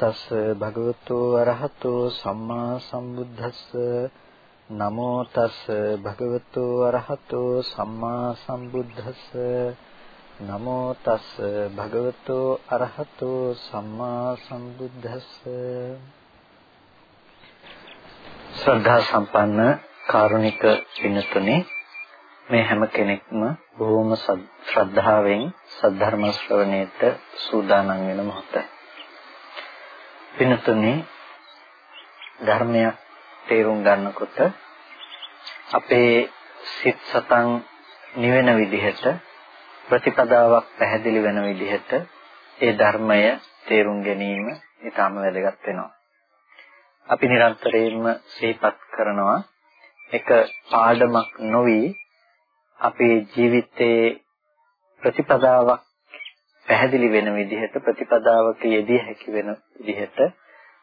නමෝ තස් භගවතු අරහතු සම්මා සම්බුද්දස්ස. නමෝ තස් භගවතු අරහතු සම්මා සම්බුද්දස්ස. නමෝ තස් භගවතු අරහතු සම්මා සම්බුද්දස්ස. ශ්‍රද්ධා සම්පන්න කාරුණික විනතුනේ මේ හැම කෙනෙක්ම බොහොම ශ්‍රද්ධාවෙන් සද්ධර්ම ශ්‍රවණයට සූදානම් වෙන මොහොතයි. පින්තුනේ ධර්මයක් තේරුම් ගන්නකොට අපේ සිත් සතන් නිවෙන විදිහට ප්‍රතිපදාවක් පැහැදිලි වෙන විදිහට ඒ ධර්මය තේරුම් ගැනීම ඊටම වැදගත් වෙනවා. අපි නිරන්තරයෙන්ම සිහිපත් කරනවා එක පාඩමක් නොවි අපේ ජීවිතයේ ප්‍රතිපදාවක් පැහැදිලි වෙන විදිහට ප්‍රතිපදාවක යෙදිය හැකි වෙන විදිහට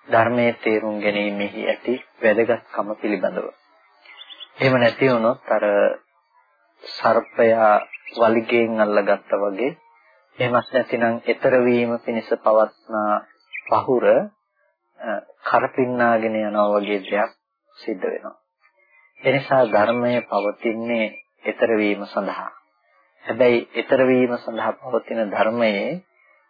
ධර්මයේ තේරුම් ගැනීමෙහි ඇති වැදගත්කම පිළිබඳව. එහෙම නැති වුණොත් අර සර්පයා වලිගයෙන් අල්ලගත්තා වගේ එහෙමත් නැතිනම් ඊතර වීම පිණිස පවත්නා පහුර කරපින්නාගෙන යනවා වගේ දෙයක් සිද්ධ වෙනවා. එනිසා ධර්මය පවතින්නේ ඊතර වීම සඳහා. හැබැයි ඊතර වීම සඳහා පවතින ධර්මයේ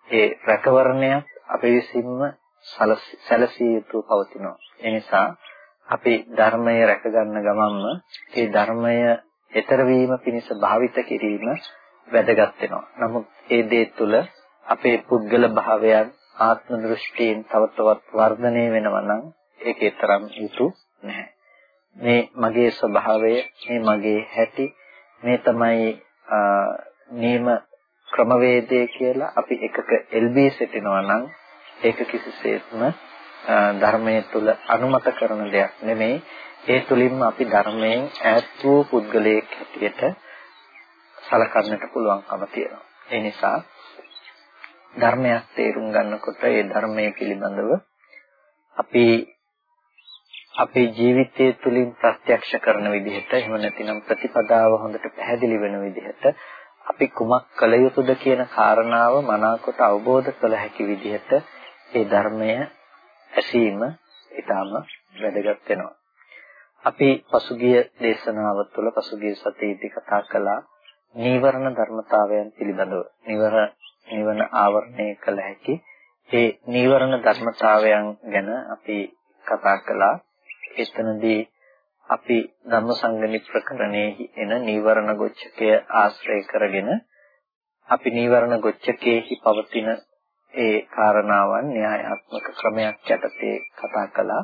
ඒ රැකවරණය අපි විසින්ම සැලසිය යුතු පවතිනවා. ඒ නිසා අපි ධර්මය රැක ගන්න ගමන්ම ඒ ධර්මය ඊතර වීම පිණිස භාවිත කිරීම වැදගත් වෙනවා. නමුත් ඒ දේ තුළ අපේ පුද්ගල භාවයන් ආත්ම දෘෂ්ටියෙන් තව තවත් වර්ධනය වෙනවා නම් ඒකේ තරම් යුතු නැහැ. මේ මගේ ස්වභාවය, මේ මගේ හැටි, මේ තමයි නියම ක්‍රමවේදය කියලා අපි එකක එල්බී සිටිනවා නම් ඒක කිසිසේත්ම ධර්මයේ තුල අනුමත කරන දෙයක් නෙමෙයි. ඒ තුලින්ම අපි ධර්මයෙන් ඈත් වූ පුද්ගලයෙක් හැටියට සලකන්නට පුළුවන්කම තියෙනවා. ඒ නිසා ධර්මයක් තේරුම් ගන්නකොට ඒ ධර්මයේ පිළිබඳව අපි අපේ ජීවිතය තුළින් ප්‍රත්‍යක්ෂ කරන විදිහට එහෙම නැතිනම් ප්‍රතිපදාව හොඳට පැහැදිලි වෙන විදිහට අපි කුමක් කළ යුතුද කියන කාරණාව මනාකොට අවබෝධ කළ හැකි විදිහට ඒ ධර්මය ඇසීම ඊටාම වැදගත් වෙනවා. අපි පසුගිය දේශනාව තුළ පසුගිය සතියේදී කතා කළා නීවරණ ධර්මතාවයන් පිළිබඳව. නීවර නිවන ආවරණය කළ හැකි ඒ නීවරණ ධර්මතාවයන් ගැන අපි කතා කළා. එතනදී අපි ධම්මසංගණි ප්‍රකරණයේ එන නීවරණ ගොච්ඡකය ආශ්‍රය කරගෙන අපි නීවරණ ගොච්ඡකයේහි පවතින ඒ කාරණාවන් න්‍යායාත්මක ක්‍රමයක් යටතේ කතා කළා.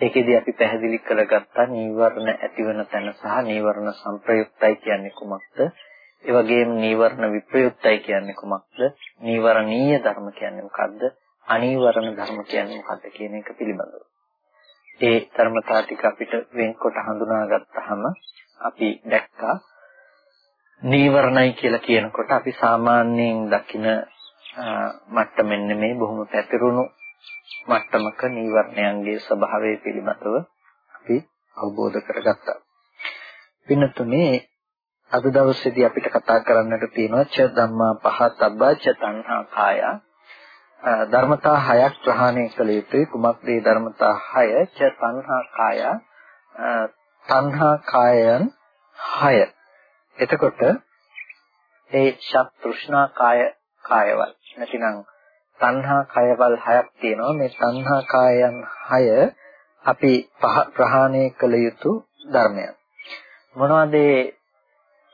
ඒකෙදී අපි පැහැදිලි කරගත්තා නීවරණ ඇතිවන තැන සහ නීවරණ සංප්‍රයුක්තයි කියන්නේ කුමක්ද? ඒ වගේම නීවරණ විප්‍රයුක්තයි කියන්නේ කුමක්ද? නීවරණීය ධර්ම කියන්නේ මොකක්ද? අනීවරණ ධර්ම කියන්නේ මොකක්ද කියන එක පිළිබඳව. ඒ ධර්මතා ටික අපිට වෙන්කොට හඳුනා ගත්තාම අපි දැක්කා නීවරණයි කියලා කියනකොට අපි සාමාන්‍යයෙන් දකින මට්ටමෙන් නෙමෙයි බොහොම පැතිරුණු මට්ටමක නීවරණයන්ගේ ස්වභාවය පිළිබඳව අපි අවබෝධ කරගත්තා. පින්නතුනේ අද දවසේදී අපිට කතා කරන්නට තියෙනවා ච ධම්මා පහතබ්බා ච තණ්හා කායා ධර්මතා හයක් ප්‍රහාණය කළ යුතුයි. කුමක්ද මේ ධර්මතා හය? ච තණ්හා කාය. තණ්හා කායයන් හය. එතකොට ඒ ශක් තෘෂ්ණා කාය කායවල. නැතිනම් තණ්හා කායවල හයක් තියෙනවා. මේ තණ්හා කායයන් හය අපි ප්‍රහාණය කළ යුතු ධර්මයන්. මොනවද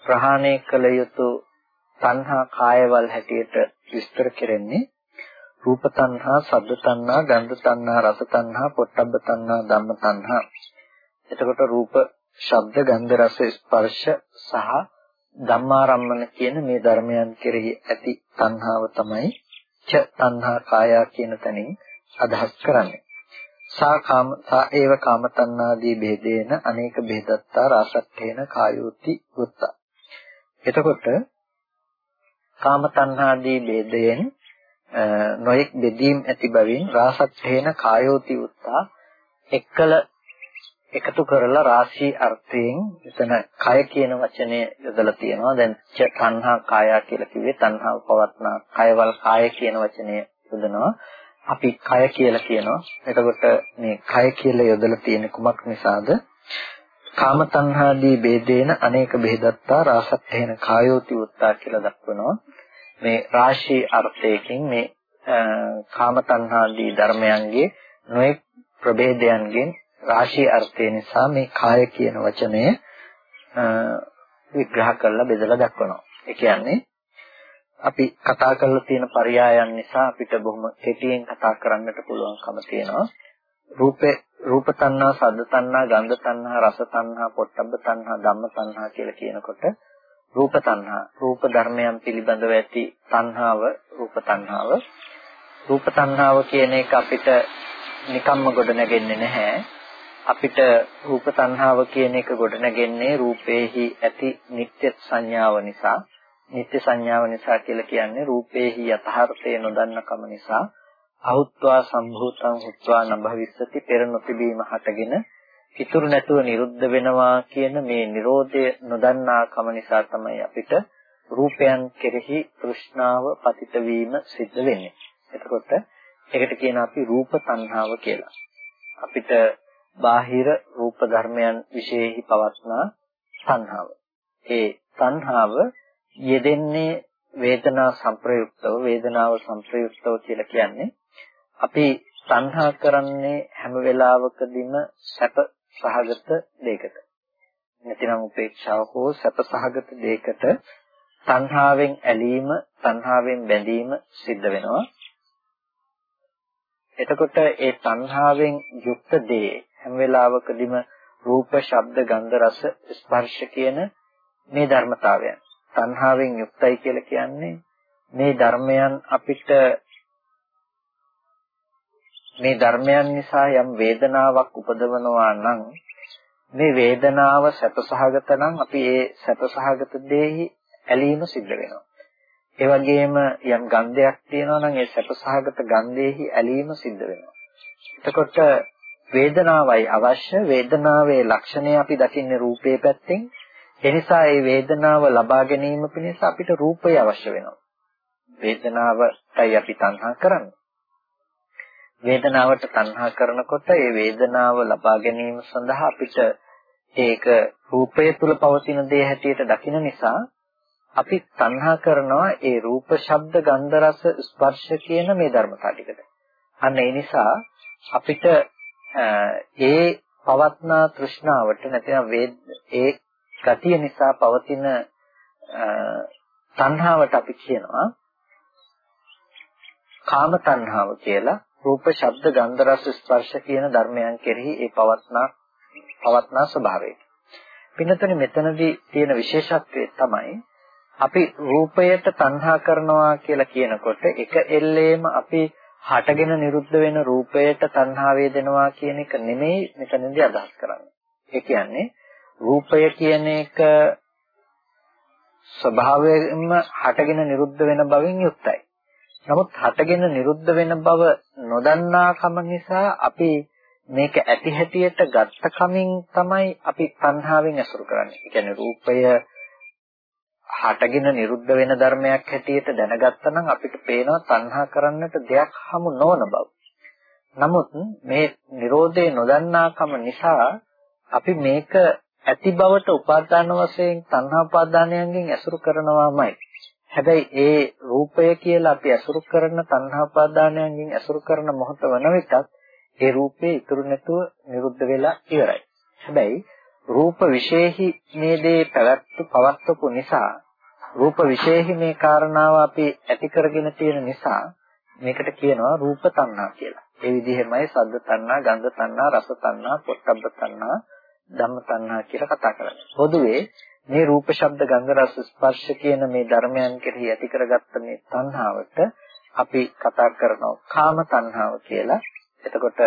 ප්‍රහාණය කළ යුතු තණ්හා කායවල හැටියට විස්තර කෙරෙන්නේ? රූප තණ්හා, ශබ්ද තණ්හා, ගන්ධ තණ්හා, රස තණ්හා, පොට්ටබ්බ තණ්හා, ධම්ම තණ්හා. එතකොට රූප, ශබ්ද, ගන්ධ, රස, ස්පර්ශ සහ ධම්මාරම්මන කියන මේ ධර්මයන් කෙරෙහි ඇති තණ්හාව තමයි ච තණ්හා කායා කියන තැනින් අදහස් කරන්නේ. සා කාම සා ඒව කාම තණ්හාදී ભેදේන අනේක ભેදත්තා රාසත්තේන කායෝති වුත්තා. එතකොට කාම තණ්හාදී ભેදයෙන් නොයෙක් බෙදීම් ඇති බැවින් රාසත්ථේන කායෝති උත්තා එක්කල එකතු කරලා රාශී අර්ථයෙන් එතන කය කියන වචනය යොදලා තියෙනවා දැන් තණ්හා කාය කියලා කිව්වේ තණ්හාව පවත්නා කයවල් කාය කියන වචනය යොදනවා අපි කය කියලා කියනවා. එතකොට මේ කය කියලා යොදලා තියෙන කුමක් නිසාද? කාම තණ්හාදී ભેදේන අනේක ભેදත්තා රාසත්තේන කායෝති උත්තා කියලා දක්වනවා. මේ රාශී අර්ථයකින් මේ කාම තණ්හාදී ධර්මයන්ගේ නොඑක් ප්‍රභේදයන්ගෙන් රාශී අර්ථය නිසා මේ කාය කියන වචනය විග්‍රහ කරලා බෙදලා දක්වනවා. ඒ කියන්නේ අපි කතා කරලා තියෙන පරයයන් නිසා අපිට බොහොම කෙටියෙන් කතා කරන්නට පුළුවන්කම තියෙනවා. රූපේ රූප තණ්හා, සද්ද තණ්හා, ගන්ධ තණ්හා, රස තණ්හා, පොට්ටබ්බ තණ්හා, ධම්ම තණ්හා කියලා කියනකොට රූප තණ්හා, රූප ධර්මයන් පිළිබඳව ඇති තණ්හාව, රූප තණ්හාව. රූප තණ්හාව කියන එක අපිට නිකම්ම ගොඩ නැගෙන්නේ නැහැ. අපිට රූප තණ්හාව කියන එක ගොඩ නැගෙන්නේ රූපේහි ඇති නිත්‍ය සංඥාව නිසා. නිත්‍ය සංඥාව නිසා කියලා කියන්නේ රූපේහි යථාර්ථය නොදන්නකම නිසා අහුත්වා සම්භූතං හුත්වා නභවිස්සති පෙර නොතිබීම හටගෙන ඉතුරු නැතුව නිරුද්ධ වෙනවා කියන මේ Nirodha නොදන්නාකම නිසා තමයි අපිට රූපයන් කෙරෙහි තෘෂ්ණාව පතිත වීම සිද්ධ වෙන්නේ. එතකොට ඒකට කියන අපි රූප තණ්හාව කියලා. අපිට බාහිර රූප ධර්මයන් විශේෂෙහි පවස්නා තණ්හාව. ඒ තණ්හාව යෙදෙන්නේ වේදනා සංප්‍රයුක්තව වේදනාව සංප්‍රයුක්තව කියලා කියන්නේ අපි සංහා කරන්නේ හැම වෙලාවකදීම සැප සහගත දෙයකට. නැතිනම් උපේක්ෂාව හෝ සැප සහගත දෙයකට සංහාවෙන් ඇලීම, සංහාවෙන් බැඳීම සිද්ධ වෙනවා. එතකොට ඒ සංහාවෙන් යුක්ත දේ හැම වෙලාවකදීම රූප, ශබ්ද, ගන්ධ, රස, ස්පර්ශ කියන මේ ධර්මතාවයන්. සංහාවෙන් යුක්තයි කියලා කියන්නේ මේ ධර්මයන් අපිට මේ ධර්මයන් නිසා යම් වේදනාවක් උපදවනවා නම් මේ වේදනාව සැපසහගත නම් අපි ඒ සැපසහගත දෙෙහි ඇලීම සිද්ධ වෙනවා. ඒ වගේම යම් ගන්ධයක් තියෙනවා නම් ඒ සැපසහගත ගන්ධෙහි ඇලීම සිද්ධ වෙනවා. එතකොට වේදනාවයි අවශ්‍ය වේදනාවේ ලක්ෂණය අපි දකින්නේ රූපේ පැත්තෙන්. ඒ නිසා මේ වේදනාව ලබා ගැනීම පිණිස අපිට රූපය අවශ්‍ය වෙනවා. වේදනාවටයි අපි තණ්හා කරන්නේ. වේදනාවට තණ්හා කරනකොට ඒ වේදනාව ලබා ගැනීම සඳහා අපිට ඒක රූපය තුල පවතින දේ හැටියට දකින නිසා අපි තණ්හා කරනවා ඒ රූප, ශබ්ද, ගන්ධ, රස, ස්පර්ශ කියන මේ ධර්මතා ටිකට. අන්න ඒ නිසා අපිට ඒ පවත්නා තෘෂ්ණාවට නැතිනම් ඒ ගතිය නිසා පවතින තණ්හාවට අපි කියනවා කාම තණ්හාව කියලා රූප, ශබ්ද, ගන්ධ, රස, ස්පර්ශ කියන ධර්මයන් කෙරෙහි ඒ පවත්නා පවත්නා ස්වභාවය. පින්නතනේ මෙතනදී තියෙන විශේෂත්වය තමයි අපි රූපයට තණ්හා කරනවා කියලා කියනකොට එක එල්ලේම අපි හටගෙන නිරුද්ධ වෙන රූපයට තණ්හා වේදෙනවා කියන එක නෙමෙයි මෙතනදී අදහස් කරන්නේ. ඒ කියන්නේ රූපය කියන එක ස්වභාවයෙන්ම හටගෙන නිරුද්ධ වෙන බවින් යුක්තයි. නමුත් හටගෙන නිරුද්ධ වෙන බව නොදන්නාකම නිසා අපි මේක ඇති හැටියට ගත්ත කමින් තමයි අපි තණ්හාවෙන් අසුරු කරන්නේ. ඒ කියන්නේ රූපය හටගෙන නිරුද්ධ වෙන ධර්මයක් හැටියට දැනගත්තා නම් අපිට පේනවා තණ්හා කරන්නට දෙයක් හමු නොවන බව. නමුත් මේ Nirodhe නොදන්නාකම නිසා අපි මේක ඇති බවට උපාදාන වශයෙන් තණ්හා උපාදානයන්ගෙන් ඇසුරු කරනවාමයි. හැබැයි ඒ රූපය කියලා අපි අසුරු කරන තණ්හා උපාදානයන්ගෙන් අසුරු කරන මොහොත වන විටත් ඒ රූපේ ඉතුරු නැතුව නිරුද්ධ වෙලා ඉවරයි. හැබැයි රූප විශේෂි මේ දේ පැවැත්තු පවත්වපු නිසා රූප විශේෂි මේ කාරණාව අපි ඇති කරගෙන තියෙන නිසා මේකට කියනවා රූප තණ්හා කියලා. ඒ විදිහමයි සද්ද තණ්හා, ගන්ධ තණ්හා, රස තණ්හා, පොට්ටබ්බ තණ්හා, ධම්ම තණ්හා කියලා කතා කරන්නේ. පොදුවේ මේ රූප ශබ්ද ගන්ධ රස ස්පර්ශ කියන මේ ධර්මයන් කෙරෙහි ඇති කරගත්ත මේ තණ්හාවට අපි කතා කරනවා කාම තණ්හාව කියලා. එතකොට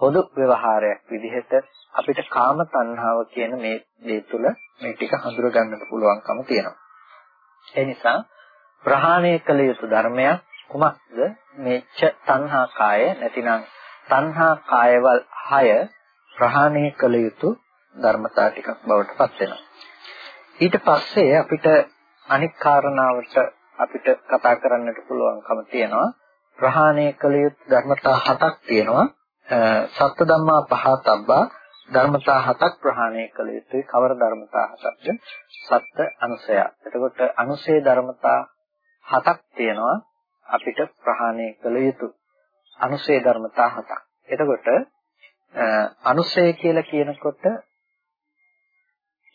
පොදු ව්‍යවහාරයක් විදිහට අපිට කාම තණ්හාව කියන මේ දේ තුල මේ ටික හඳුර ගන්නට පුළුවන්කම තියෙනවා. ඒ නිසා ප්‍රහාණය කළ යුතු ධර්මයක් කුමක්ද? මේ ච තණ්හා කාය නැතිනම් තණ්හා කායවල් 6 ප්‍රහාණය කළ යුතු ධර්මතා ටිකක් බවට පත් වෙනවා. ඊට පස්සේ අපිට අනික් කාරණාවට අපිට කතා කරන්නට පුළුවන්කම තියෙනවා ප්‍රහාණය කළ යුතු ධර්මතා හතක් තියෙනවා. සත්‍ය ධම්මා පහතබ්බා ධර්මතා හතක් ප්‍රහාණය කළ යුතුයි. කවර ධර්මතා හතක්ද? සත්‍ය අනුසය. එතකොට අනුසය ධර්මතා හතක් තියෙනවා අපිට ප්‍රහාණය කළ යුතු. අනුසය ධර්මතා හතක්. එතකොට අනුසය කියලා කියනකොට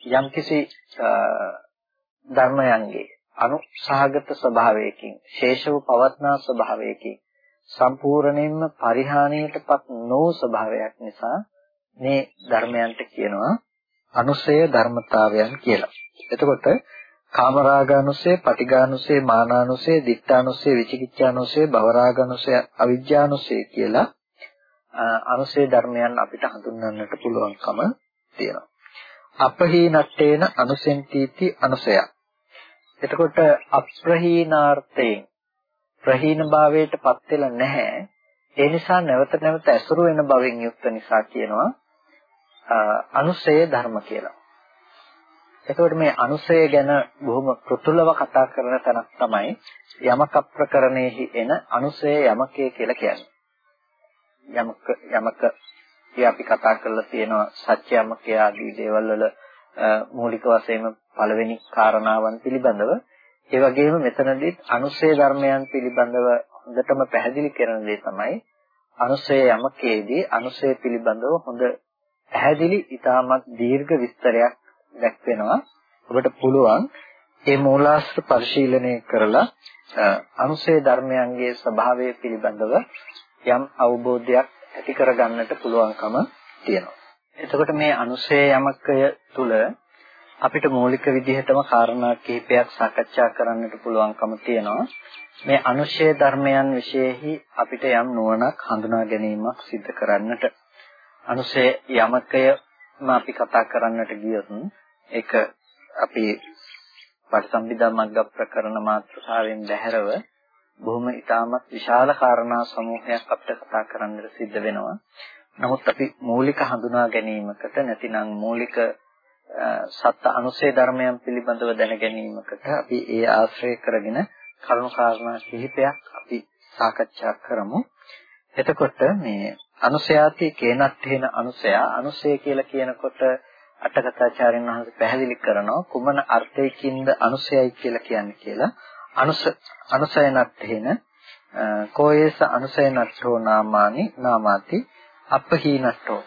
යම්කිසි ධර්මයන්ගේ අනුසහගත ස්වභාවයකින් ශේෂව පවත්නා ස්වභාවයකින් සම්පූර්ණයෙන්ම පරිහානියටපත් නොවු ස්වභාවයක් නිසා මේ ධර්මයන්ට කියනවා අනුසය ධර්මතාවයන් කියලා. එතකොට කාමරාගානුසය, පටිඝානුසය, මානානුසය, දිත්තානුසය, විචිකිච්ඡානුසය, භවරාගානුසය, අවිජ්ජානුසය කියලා අනුසය ධර්මයන් අපිට හඳුන්වන්නට පුළුවන්කම තියෙනවා. අපහීනත්තේන අනුසෙන්තිති අනුසය. එතකොට අප්‍රහීනාර්ථයෙන් ප්‍රහීන භාවයට පත් වෙලා නැහැ. ඒ නිසා නැවත නැවත ඇසුරු වෙන බවෙන් යුක්ත නිසා කියනවා අනුසය ධර්ම කියලා. එතකොට මේ අනුසය ගැන බොහොම කෘතුලව කතා කරන තැනක් තමයි යමක ප්‍රකරණයෙහි එන අනුසය යමකේ කියලා කියන්නේ. යමක යමක අපි කතා කරලා තියෙනවා සත්‍ය යමකේ ආදී දේවල් වල මූලික වශයෙන්ම පළවෙනි කාරණාවන් පිළිබඳව ඒ වගේම මෙතනදී අනුසය ධර්මයන් පිළිබඳව හොඳටම පැහැදිලි කරන දේ තමයි අනුසය යමකේදී අනුසය පිළිබඳව හොඳ පැහැදිලි ඊටමත් දීර්ඝ විස්තරයක් දැක්වෙනවා. ඔබට පුළුවන් මේ මූලාශ්‍ර පරිශීලනය කරලා අනුසය ධර්මයන්ගේ ස්වභාවය පිළිබඳව යම් අවබෝධයක් ඇති කරගන්නට පුළුවන්කම තියෙනවා. එතකොට මේ අනුසය යමකය තුල අපිට මූලික විදිහටම කාරණා කිහිපයක් සාකච්ඡා කරන්නට පුළුවන්කම තියෙනවා. මේ අනුශය ධර්මයන් વિશેහි අපිට යම් නුවණක් හඳුනා ගැනීමක් සිදු කරන්නට අනුශය යමකයම අපි කතා කරන්නට ගියොත් ඒක අපි පටිසම්භිදා මග්ග ප්‍රකරණ මාතෘකාවෙන් බැහැරව බොහොම ඉතාමත් විශාල කාරණා සමූහයක් අපිට කතා කරන්නට සිද්ධ වෙනවා. නමුත් අපි මූලික හඳුනා ගැනීමකට නැතිනම් මූලික සත්‍ය අනුසය ධර්මයන් පිළිබඳව දැන ගැනීමකට අපි ඒ ආශ්‍රය කරගෙන කරුණු කාරණා කිහිපයක් අපි සාකච්ඡා කරමු. එතකොට මේ අනුසයාති කේනත්තේන අනුසය අනුසය කියලා කියනකොට අටකථාචාර්යන් වහන්සේ පැහැදිලි කරනවා කුමන අර්ථයකින්ද අනුසයයි කියලා කියන්නේ කියලා. අනුස අනුසයනත්තේන කෝයේස අනුසයනත්තෝ නාමානි නාමාති අපහීනට්ඨෝ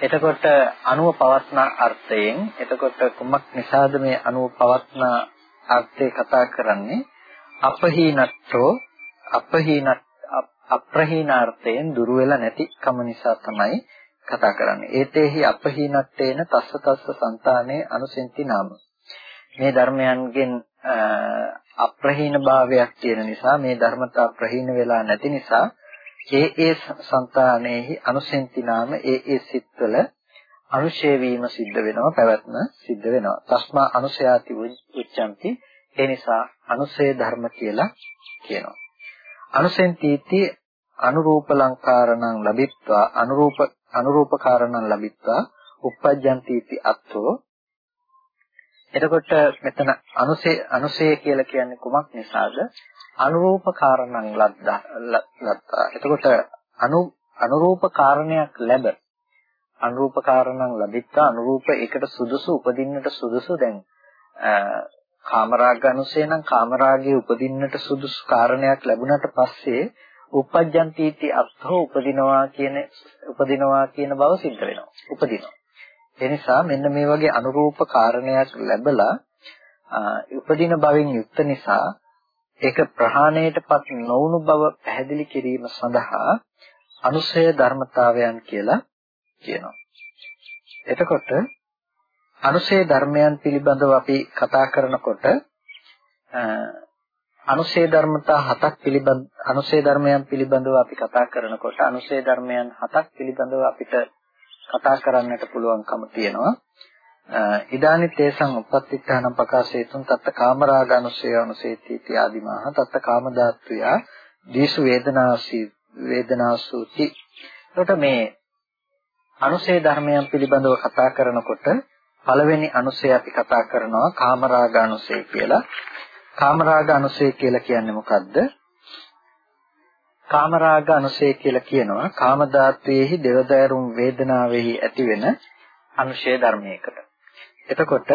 එතකොට අනුව පවත්නා අර්ථයෙන් එතකොට කුමක් නිසාද මේ අනුව පවත්නා අර්ථය කතා කරන්නේ අපහීනත්‍රෝ අපහීනත් අප්‍රහීනාර්ථයෙන් දුර වෙලා නැති කම නිසා තමයි කතා කරන්නේ. ඒතේහි අපහීනත්තේන තස්ස තස්ස సంతානේ අනුසෙන්ති නාම. මේ ධර්මයන්ගෙන් අප්‍රහීන භාවයක් තියෙන නිසා මේ ධර්මතා ප්‍රහීන වෙලා නැති නිසා ඒ ඒ సంతානෙහි අනුසෙන්ති නාම ඒ ඒ සිත්වල අනුශේ වීම සිද්ධ වෙනවා පැවැත්ම සිද්ධ වෙනවා. තස්මා අනුසයාති උච්චන්ති. ඒ නිසා අනුසය ධර්ම කියලා කියනවා. අනුසෙන්තිති අනුරූප ලංකාරණං ලබිත්වා අනුරූප අනුරූප කාරණං ලබිත්වා uppajjantiති attho එතකොට මෙතන අනුසේ අනුසය කියලා කියන්නේ කුමක් නිසාද අනුරූප කාරණන් ලද්දා. එතකොට අනු අනුරූප කාරණයක් ලැබ අනුරූප කාරණන් ලැබිත්තා අනුරූප එකට සුදුසු උපදින්නට සුදුසු දැන් කාමරාග අනුසය නම් කාමරාගයේ උපදින්නට සුදුසු කාරණයක් ලැබුණට පස්සේ උපජ්ජන්තිටි අත්ථෝ උපදිනවා කියන උපදිනවා කියන බව සිද්ධ වෙනවා. උපදිනවා. ඒ නිසා මෙන්න මේ වගේ අනුරූප කාරණයක් ලැබලා උපදින බවින් යුක්ත නිසා ඒක ප්‍රහාණයටපත් නොවුණු බව පැහැදිලි කිරීම සඳහා අනුසය ධර්මතාවයන් කියලා කියනවා. එතකොට අනුසය ධර්මයන් පිළිබඳව අපි කතා කරනකොට අනුසය ධර්මතා හතක් පිළිබඳ අනුසය ධර්මයන් පිළිබඳව අපි කතා කරනකොට අනුසය ධර්මයන් හතක් පිළිබඳව අපිට කතා කරන්නට පුළුවන්කම තියෙනවා. ඉදානි තේසං උපත්තිඨානම් පකාශේතුන් තත්ත කාමරාගනුසය අනුසේති ආදිමාහ තත්ත කාමදාත්වය දීසු වේදනාසී වේදනාසුති. එතකොට මේ අනුසය ධර්මයන් පිළිබඳව කතා කරනකොට පළවෙනි අනුසය අපි කතා කරනවා කාමරාගනුසය කියලා. කාමරාගනුසය කියලා කියන්නේ මොකද්ද? කාමරාග අනුසය කියලා කියනවා කාම ධාතුවේහි දෙවදාරුම් වේදනාවෙහි ඇතිවෙන අනුශය ධර්මයකට. එතකොට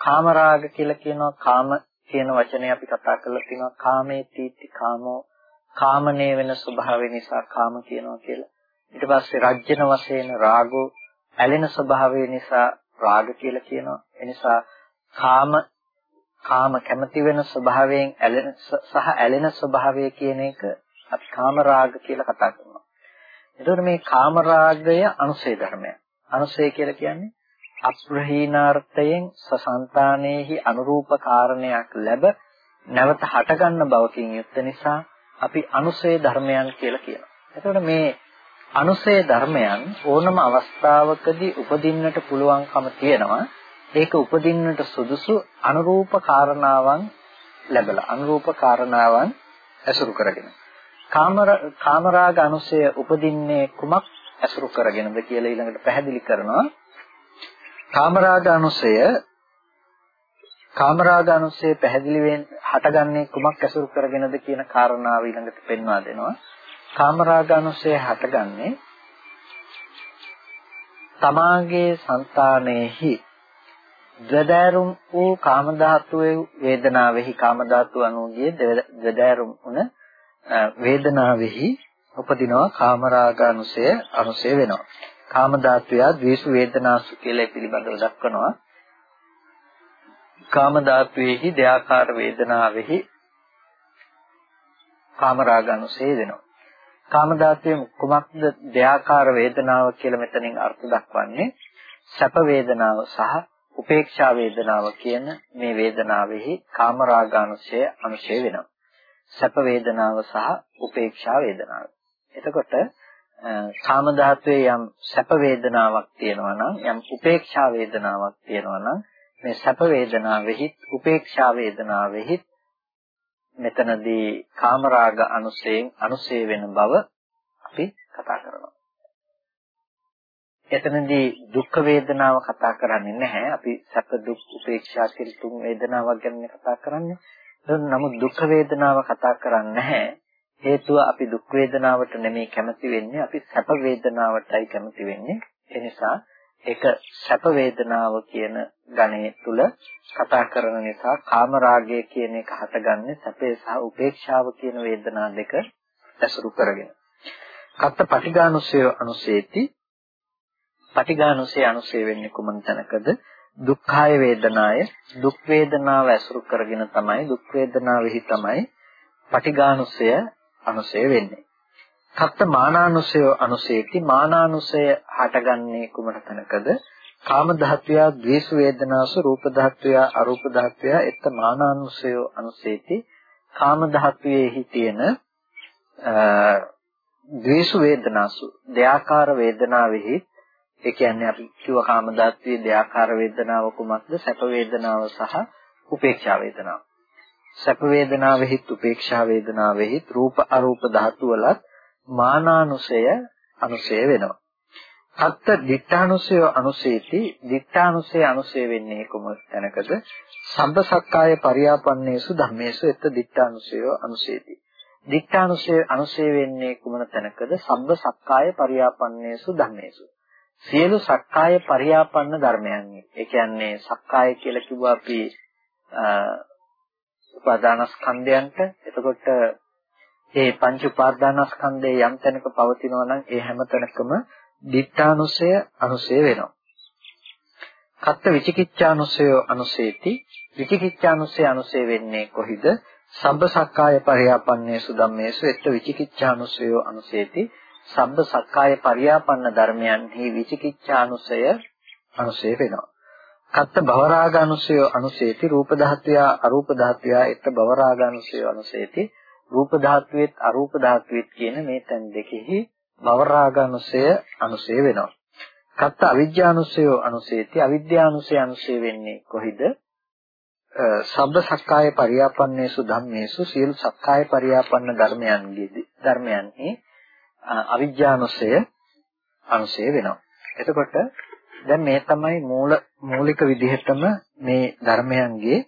කාමරාග කියලා කියනවා කාම කියන වචනේ අපි කතා කරලා තිනවා කාමේ තීති කාමෝ කාමනේ වෙන ස්වභාවය නිසා කාම කියනවා කියලා. ඊට පස්සේ රජ්‍යන වශයෙන් රාගෝ ඇලෙන ස්වභාවය නිසා රාග කියලා කියනවා. ඒ නිසා කාම කාම කැමති වෙන ස්වභාවයෙන් ඇලෙන සහ ඇලෙන ස්වභාවය කියන එක අපි කාම රාග කියලා කතා කරනවා. එතකොට මේ කාම රාගය අනුසය ධර්මයක්. අනුසය කියලා කියන්නේ අප්‍රහීනාර්ථයෙන් සසංතානයේහි අනුරූප කාරණයක් ලැබ නැවත හටගන්න බවකින් යුක්ත නිසා අපි අනුසය ධර්මයන් කියලා කියනවා. එතකොට මේ අනුසය ධර්මයන් ඕනම අවස්ථාවකදී උපදින්නට පුළුවන්කම තියෙනවා. ඒක උපදින්නට සුදුසු අනුරූප කාරණාවන් ලැබලා අනුරූප කාරණාවන් ඇසුරු කරගෙන. කාමර කාමරාග අනුසය උපදින්නේ කුමක් ඇසුරු කරගෙනද කියලා ඊළඟට පැහැදිලි කරනවා. කාමරාග අනුසය කාමරාග අනුසය පැහැදිලිවෙන් හටගන්නේ කුමක් ඇසුරු කරගෙනද කියන කාරණාව ඊළඟට පෙන්වා දෙනවා. කාමරාග අනුසය හටගන්නේ තමාගේ సంతානෙහි ද්වදෑරුම් වූ කාම ධාතුවේ වේදනාවෙහි කාම ධාතු අනුගිය ද්වදෑරුම් වුණ වේදනාවෙහි උපදිනවා කාමරාග අනුසය අනුසය වෙනවා. කාම ධාතුය ද්වේෂ වේදනාසු කියලා පිළිබඳව දක්වනවා. කාම ධාතුවේහි දෙආකාර වේදනාවෙහි කාමරාග අනුසය වෙනවා. කාම ධාතුවේ කුමක්ද දෙආකාර වේදනාව කියලා මෙතනින් අර්ථ දක්වන්නේ සැප වේදනාව සහ උපේක්ෂා වේදනාව කියන මේ වේදනාවෙහි කාමරාගානුශය අනුශය වෙනවා. සැප වේදනාව සහ උපේක්ෂා වේදනාව. එතකොට කාම ධාතුවේ යම් සැප වේදනාවක් තියෙනවා නම් යම් උපේක්ෂා වේදනාවක් තියෙනවා නම් මේ සැප වේදනාවෙහි උපේක්ෂා වේදනාවෙහි මෙතනදී කාමරාග අනුසයෙන් අනුසය වෙන බව අපි කතා කරනවා. එතනදී දුක් වේදනාව කතා කරන්නේ නැහැ. අපි සැප දුක් උපේක්ෂා කියලා තුන් වේදනාවක් ගැන කතා කරන්නේ. නමුත් දුක් වේදනාව කතා කරන්නේ නැහැ. හේතුව අපි දුක් වේදනාවට නෙමෙයි කැමති වෙන්නේ අපි සැප වේදනාවටයි කැමති වෙන්නේ ඒ නිසා ඒක සැප වේදනාව කියන ගණය තුල කතා කරන නිසා කාම රාගය කියන එක හටගන්නේ සැපේ සහ උපේක්ෂාව කියන වේදනා දෙක ඇසුරු කරගෙන. කත්ත පටිඝානුසය අනුසේති පටිඝානුසය අනුසය වෙන්නේ කුමන තැනකද? දුක්ඛාය වේදනාය දුක් වේදනාව ඇසුරු කරගෙන තමයි දුක් වේදනාවෙහි තමයි පටිඝානුසය අනුසය වෙන්නේ. කත්ත මානානුසය අනුසේති මානානුසය හටගන්නේ කුමන තැනකද? කාම ධාත්වය ද්වේෂ වේදනාසු රූප ධාත්වය අරූප ධාත්වය එත් මානානුසය අනුසේති කාම ධාත්වයේහි තියෙන ද්වේෂ වේදනාසු දෙයාකාර වේදනාවෙහි ඒ කියන්නේ අපි කිව්ව කාම ධාත්වයේ දෙයාකාර වේදනාව කුමක්ද සැප වේදනාව සහ උපේක්ෂා වේදනාව සැප වේදනාවෙහිත් උපේක්ෂා වේදනාවෙහිත් රූප අරූප ධාතු වලත් මානානුසය අනුසය වෙනවා. අත්ත දිඨානුසය අනුසේති දිඨානුසය අනුසය වෙන්නේ කොහොමද තැනකද? සබ්බ සක්කාය පරියාපන්නේසු ධම්මේසු එත්ත දිඨානුසය අනුසේති. දිඨානුසය අනුසය වෙන්නේ කුමන තැනකද? සබ්බ සක්කාය පරියාපන්නේසු ධම්මේසු. සියලු සක්කාය පරියාපන්න ධර්මයන්. ඒ කියන්නේ සක්කාය කියලා කිව්වා අපි උපාදානස්කන්ධයන්ට එතකොට ඒ පංච උපාදානස්කන්ධයේ යම් තැනක පවතිනවා නම් ඒ හැම තැනකම දිඨානුසය අනුසය වෙනවා. කත්ත විචිකිච්ඡානුසය අනුසේති විචිකිච්ඡානුසය අනුසය වෙන්නේ කොහිද? සබ්බ සක්කාය පරියාපන්නේසු ධම්මේසු එත්ත විචිකිච්ඡානුසය අනුසේති සබ්බ සක්කාය පරියාපන්න ධර්මයන්හි විචිකිච්ඡානුසය අනුසය වෙනවා. කත්ත භවරාගානුසය අනුසේති රූප ධාත්වය අරූප ධාත්වය එක්ක භවරාගානුසය අනුසේති රූප ධාත්වෙත් අරූප ධාත්වෙත් කියන මේ තැන් දෙකෙහි භවරාගානුසය අනුසය වෙනවා. කත්ත අවිජ්ජානුසය අනුසේති අවිද්‍යානුසය අනුසය වෙන්නේ කොහිද? සබ්බ සක්කාය පරියාපන්නේසු ධම්මේසු සියලු සක්කාය පරියාපන්න ධර්මයන්ගේ ධර්මයන්හි අවිජ්ජානුසය අනුසය වෙනවා. එතකොට දැන් මේ තමයි මූල මූලික විදිහටම මේ ධර්මයන්ගේ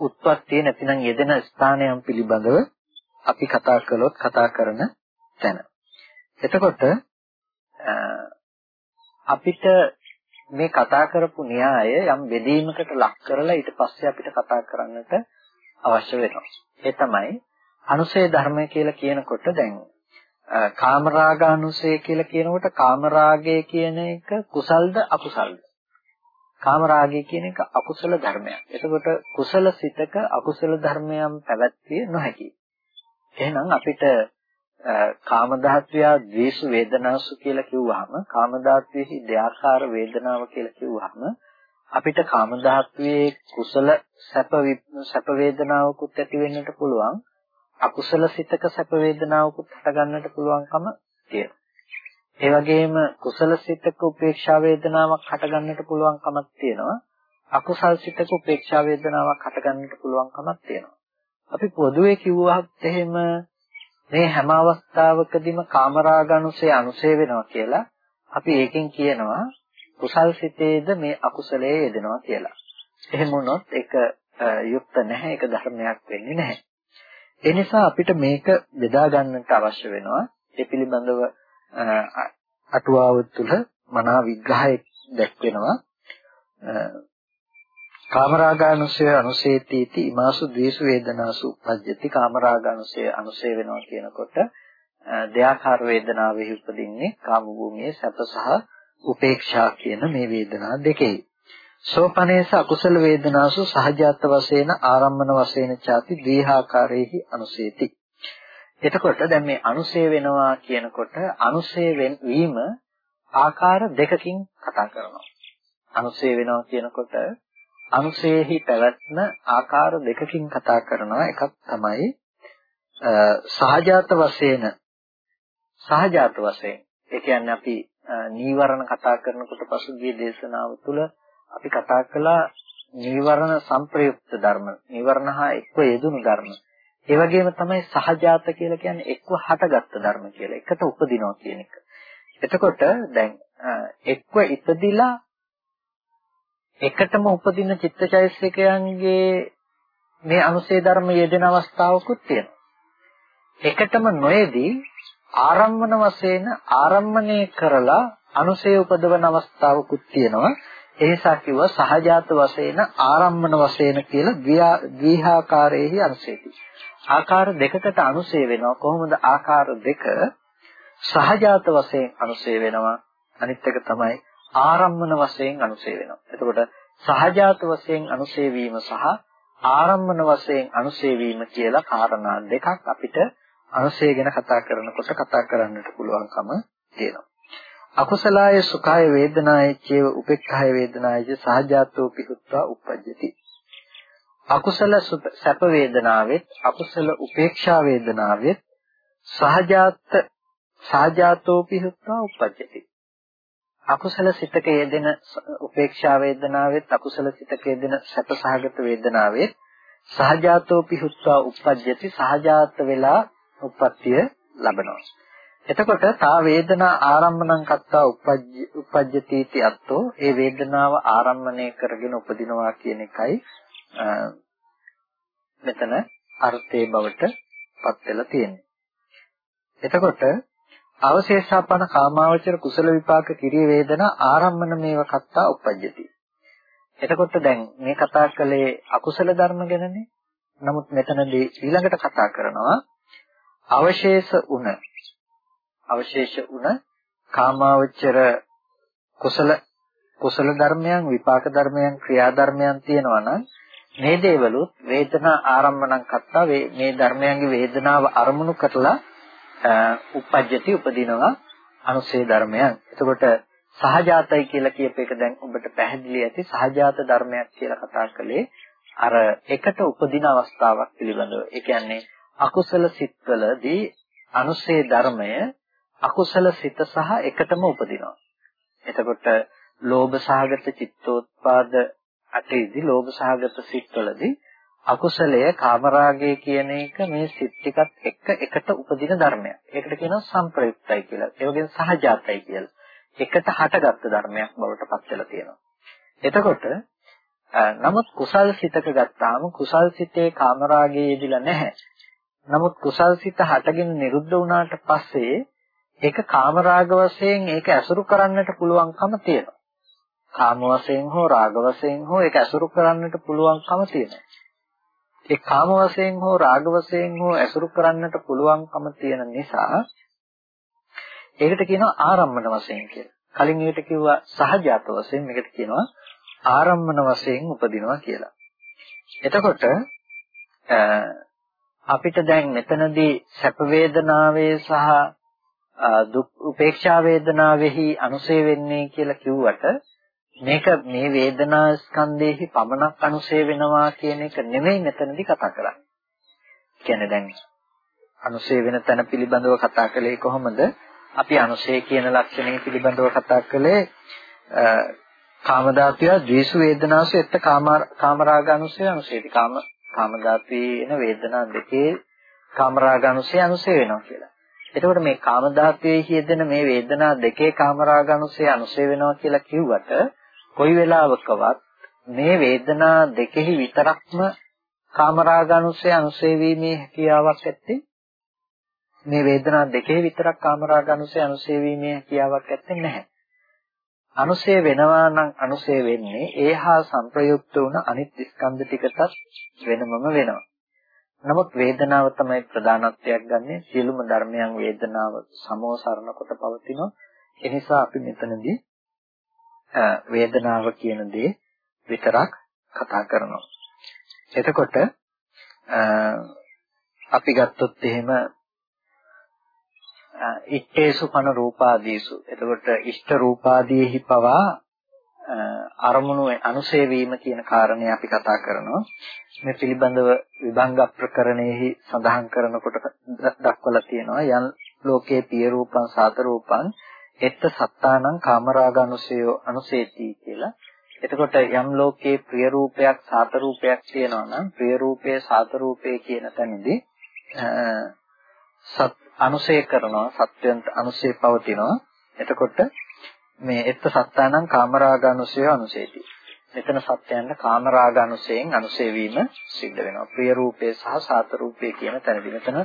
උත්පත්තිය නැතිනම් යෙදෙන ස්ථානයන් පිළිබඳව අපි කතා කළොත් කතා කරන තැන. එතකොට අපිට මේ කතා කරපු න්‍යාය යම් බෙදීමකට ලක් කරලා ඊට පස්සේ අපිට කතා කරන්නට අවශ්‍ය වෙනවා. ඒ තමයි අනුසය ධර්මය කියලා කියනකොට දැන් කාමරාගානුසය කියලා කියනකොට කාමරාගය කියන එක කුසල්ද අකුසල්ද? කාමරාගය කියන එක අකුසල ධර්මයක්. එතකොට කුසල සිතක අකුසල ධර්මයන් පැවැත්විය නොහැකි. එහෙනම් අපිට කාම ධාත්වයා ද්වේෂ වේදනාසු කියලා කිව්වහම කාම ධාත්වෙහි දෙආකාර වේදනාව කියලා කිව්වහම අපිට කාම ධාත්වයේ කුසල සැප සැප වේදනාවකුත් ඇති වෙන්නට පුළුවන් අකුසල සිතක සැප වේදනාවකුත් හටගන්නට පුළුවන්කම තියෙනවා. ඒ වගේම කුසල සිතක උපේක්ෂා වේදනාවක් හටගන්නට පුළුවන්කමක් තියෙනවා. අකුසල් සිතක උපේක්ෂා වේදනාවක් හටගන්නට පුළුවන්කමක් තියෙනවා. අපි පොදුවේ කිව්වහත් එහෙම මේ හැම අවස්ථාවකදීම කාමරාගනුසේ අනුසේ වෙනවා කියලා අපි ඒකෙන් කියනවා කුසල් සිතේද මේ අකුසලයේ යෙදෙනවා කියලා. එහෙම වුණොත් ඒක යුක්ත නැහැ ඒක ධර්මයක් වෙන්නේ නැහැ. ඒ නිසා අපිට මේක බෙදා ගන්නට අවශ්‍ය වෙනවා. ඒ පිළිබඳව අටුවාව තුළ මනා විග්‍රහයක් දැක්වෙනවා. කාමරාගානුසය අනුසේතිති ඉමාසු ද්වේෂ වේදනාසු උපජ්ජති කාමරාගානුසය අනුසය වෙනවා කියනකොට දෙයාකාර වේදනාවෙහි උපදින්නේ කාම භූමියේ සැප සහ උපේක්ෂා කියන මේ වේදනා දෙකේ. සෝපනේස අකුසල වේදනාසු සහජාත වශයෙන් ආරම්මන වශයෙන් ചാති ද්විහාකාරේහි අනුසේති. එතකොට දැන් මේ අනුසය වෙනවා කියනකොට අනුසය වීම ආකාර දෙකකින් කතා කරනවා. අනුසය වෙනවා කියනකොට අනුසේහි පැවැත්ම ආකාර දෙකකින් කතා කරනවා එකක් තමයි සහජාත වශයෙන් සහජාත වශයෙන් ඒ කියන්නේ අපි නීවරණ කතා කරනකොට පසුගිය දේශනාව තුළ අපි කතා කළා නීවරණ සංප්‍රයුක්ත ධර්ම නීවරණ හා එක්ව යෙදුණු ධර්ම ඒ වගේම තමයි සහජාත කියලා කියන්නේ එක්ව හටගත්ත ධර්ම කියලා එකට උපදිනවා කියන එක එතකොට දැන් එක්ව ඉපදිලා එකටම උපදින චිත්තචෛතසිකයන්ගේ මේ අනුසේ ධර්ම යෙදෙන අවස්ථාවකුත් තියෙනවා. එකටම නොයේදී ආරම්මන වශයෙන් ආරම්මණය කරලා අනුසේ උපදවන අවස්ථාවකුත් තියෙනවා. ඒ නිසා කිව්වා සහජාත වශයෙන් ආරම්මන වශයෙන් කියලා ද්විහාකාරයේහි අනුසේති. ආකාර දෙකකට අනුසේ වෙනවා. කොහොමද ආකාර දෙක සහජාත වශයෙන් අනුසේ වෙනවා. අනිත් එක තමයි ආරම්මන වශයෙන් අනුසය වෙනවා. එතකොට සහජාත වශයෙන් අනුසය වීම සහ ආරම්මන වශයෙන් අනුසය වීම කියලා කාරණා දෙකක් අපිට අනුසය ගැන කතා කරනකොට කතා කරන්නට පුළුවන්කම තියෙනවා. අකුසලාය සුඛාය වේදනාය චේව උපේක්ඛාය වේදනාය සහජාතෝ පිහුත්වා උපජ්ජති. අකුසල සැප වේදනාවෙත් අකුසල උපේක්ෂා වේදනාවෙත් සහජාත සහජාතෝ පිහුත්වා උපජ්ජති. අකුසල සිතක යෙදෙන උපේක්ෂා වේදනාවෙත් අකුසල සිතක යෙදෙන සැපසහගත වේදනාවෙත් සහජාතෝ පිහුත්වා උප්පජ්ජති සහජාත වෙලා උප්පත්තිය ලබනවා. එතකොට තා වේදනා ආරම්මණං කත්තා උප්පජ්ජති इति අත්තෝ ඒ වේදනාව ආරම්මණය කරගෙන උපදිනවා කියන එකයි මෙතන අර්ථයේ බවට පත් වෙලා තියෙන්නේ. එතකොට අවශේෂාපන කාමාවචර කුසල විපාක කිරිය වේදනා ආරම්මන මේව කත්තා උපජ්ජති. එතකොට දැන් මේ කතා කළේ අකුසල ධර්ම ගැනනේ. නමුත් මෙතනදී ඊළඟට කතා කරනවා අවශේෂ උන අවශේෂ උන කාමාවචර කුසල කුසල ධර්මයන් විපාක ධර්මයන් ක්‍රියා ධර්මයන් තියෙනවා නම් මේ දේවලුත් වේදනා ආරම්මණං කත්තා මේ ධර්මයන්ගේ වේදනාව අරමුණු කරලා උපජ්ජති උපදිනවා අනුසේ ධර්මයන්. එතකොට සහජාතයි කියලා කියප එක දැන් ඔබට පැහැදිලි ඇති සහජාත ධර්මයක් කියලා කතා කළේ අර එකට උපදින අවස්ථාවක් පිළිබඳව. ඒ කියන්නේ අකුසල සිත්වලදී අනුසේ ධර්මය අකුසල සිත සහ එකටම උපදිනවා. එතකොට ලෝභ සහගත චිත්තෝත්පාද අටේදී ලෝභ සහගත සිත්වලදී අකුසලය කාමරාගය කියන එක මේ සිත් ටිකත් එක්ක එකට උපදින ධර්මයක්. ඒකට කියනවා සම්ප්‍රයුක්තයි කියලා. ඒ වගේම සහජාතයි කියලා. එකට හටගත්තු ධර්මයක් බවට පත් වෙලා තියෙනවා. එතකොට නමුත් කුසල් සිතක ගත්තාම කුසල් සිතේ කාමරාගය යෙදිලා නැහැ. නමුත් කුසල් සිත හටගෙන නිරුද්ධ වුණාට පස්සේ ඒක කාමරාග වශයෙන් ඒක ඇසුරු කරන්නට පුළුවන්කම තියෙනවා. කාම වශයෙන් හෝ රාග වශයෙන් හෝ ඒක ඇසුරු කරන්නට පුළුවන්කම තියෙනවා. ඒ කාම වශයෙන් හෝ රාග වශයෙන් හෝ ඇසුරු කරන්නට පුළුවන්කම තියෙන නිසා ඒකට කියනවා ආරම්මන වශයෙන් කියලා. කලින් ඒකට කිව්වා සහජාත වශයෙන් මේකට කියනවා ආරම්මන වශයෙන් උපදිනවා කියලා. එතකොට අපිට දැන් මෙතනදී සැප වේදනාවේ සහ දුක් උපේක්ෂා වේදනාවෙහි අනුසය වෙන්නේ කියලා කිව්වට මේක මේ වේදනා ස්කන්ධයේහි පමණක් අනුසය වෙනවා කියන එක නෙමෙයි මෙතනදී කතා කරන්නේ. කියන්නේ දැන් අනුසය වෙන තැන පිළිබඳව කතා කළේ කොහොමද? අපි අනුසය කියන ලක්ෂණය පිළිබඳව කතා කළේ කාම ධාතුය, ද්වේෂ වේදනාසු එත්ත කාමරාග අනුසය අනුසයටි. කාම කාම ධාතුවේ එන වේදනා දෙකේ කාමරාග අනුසය අනුසය වෙනවා කියලා. එතකොට මේ කාම ධාතුවේ යෙදෙන මේ වේදනා දෙකේ කාමරාග අනුසය අනුසය වෙනවා කියලා කිව්වට කොයි වෙලාවකවත් මේ වේදනා දෙකෙහි විතරක්ම කාමරාගානුසය අනුසය වීමේ හැකියාවක් ඇත්තේ මේ වේදනා දෙකේ විතරක් කාමරාගානුසය අනුසය වීමේ හැකියාවක් ඇත්තේ නැහැ. අනුසය වෙනවා නම් අනුසය වෙන්නේ ඒහා සංප්‍රයුක්ත වුණ අනිත් ස්කන්ධ ටිකටත් වෙනමම වෙනවා. නමුත් වේදනාව තමයි ප්‍රධානත්වයක් ගන්නෙ සියලුම ධර්මයන් වේදනාව සමෝසරණ කොට පවතිනවා. ඒ නිසා අපි මෙතනදී වේදනාව කියන දේ විතරක් කතා කරනවා. එතකොට අපි ගත්තොත් එහෙම ඉත්තේසු පන රූපාදීසු. එතකොට ඉෂ්ට රූපාදීෙහි පවා අරමුණු අනුසය වීම කියන කාරණේ අපි කතා කරනවා. මේ පිළිබඳව විභංග ප්‍රකරණයෙහි සඳහන් කරනකොට දක්වලා තියෙනවා යන් ලෝකේ පිය රූපං සාත රූපං එත්ත සත්තානං කාමරාගනුසයෝ අනුසේති කියලා. එතකොට යම් ලෝකේ ප්‍රිය රූපයක් සාත රූපයක් තියෙනවා නම් ප්‍රිය රූපය සාත රූපය කියන තැනදී සත් අනුසය කරනවා සත්‍යන්ත අනුසය පවතිනවා. එතකොට මේ එත්ත සත්තානං කාමරාගනුසය අනුසේති. මෙතන සත්‍යයන්ට කාමරාගනුසයෙන් අනුසය වීම සිද්ධ වෙනවා. ප්‍රිය රූපය සහ සාත රූපය කියන තැනදී මෙතන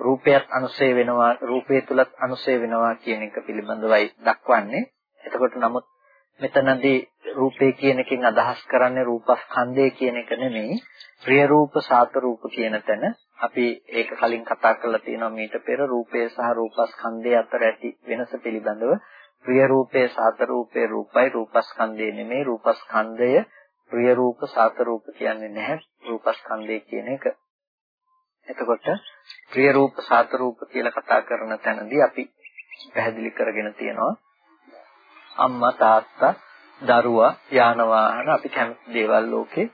රූපයත් අනුසය වෙනවා රූපය තුලත් අනුසය වෙනවා කියන එක පිළිබඳවයි දක්වන්නේ. එතකොට නමුත් මෙතනදී රූපේ කියන එකෙන් අදහස් කරන්නේ රූපස්කන්ධය කියන එක නෙමෙයි. ප්‍රිය රූප සාත රූප කියන තැන අපි ඒක කලින් කතා කරලා තියෙනවා මීට පෙර රූපය සහ රූපස්කන්ධය අතර ඇති වෙනස පිළිබඳව. ප්‍රිය රූපේ සාත රූපේ රූපයි රූපස්කන්ධය නෙමෙයි රූපස්කන්ධය ප්‍රිය රූප සාත රූප කියන්නේ නැහැ රූපස්කන්ධය කියන එක. එතකොට ප්‍රිය රූප සාත රූප කියලා කතා කරන තැනදී අපි පැහැදිලි කරගෙන තියෙනවා අම්මා තාත්තා දරුවා යාන වාහන අපි කැමති දේවල් ලෝකේ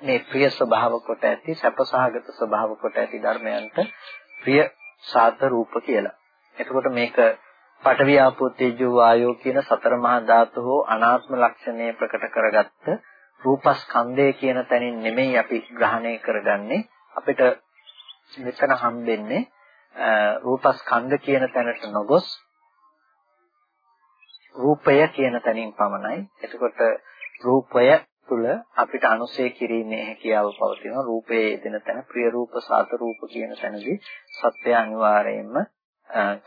මේ ප්‍රිය ස්වභාව කොට ඇති සැපසහගත ස්වභාව කොට ඇති ධර්මයන්ට ප්‍රිය සාත රූප කියලා. එතකොට මේක පඨවි ආපෝ තේජෝ වායෝ කියන සතර මහා ධාතු හෝ අනාත්ම ලක්ෂණය ප්‍රකට කරගත්ත රූපස්කන්ධය කියන තැනින් නෙමෙයි අපි ග්‍රහණය කරගන්නේ අපිට මෙතන හම්බෙන්නේ රූපස්කන්ධ කියන තැනට නොගොස් රූපය කියන තැනින් පමණයි. එතකොට රූපය තුල අපිට අනුසය කිරීමේ හැකියාව පවතිනවා. රූපයේ යෙදෙන තැන ප්‍රිය රූප සාත රූප කියන තැනදී සත්‍ය අනිවාර්යයෙන්ම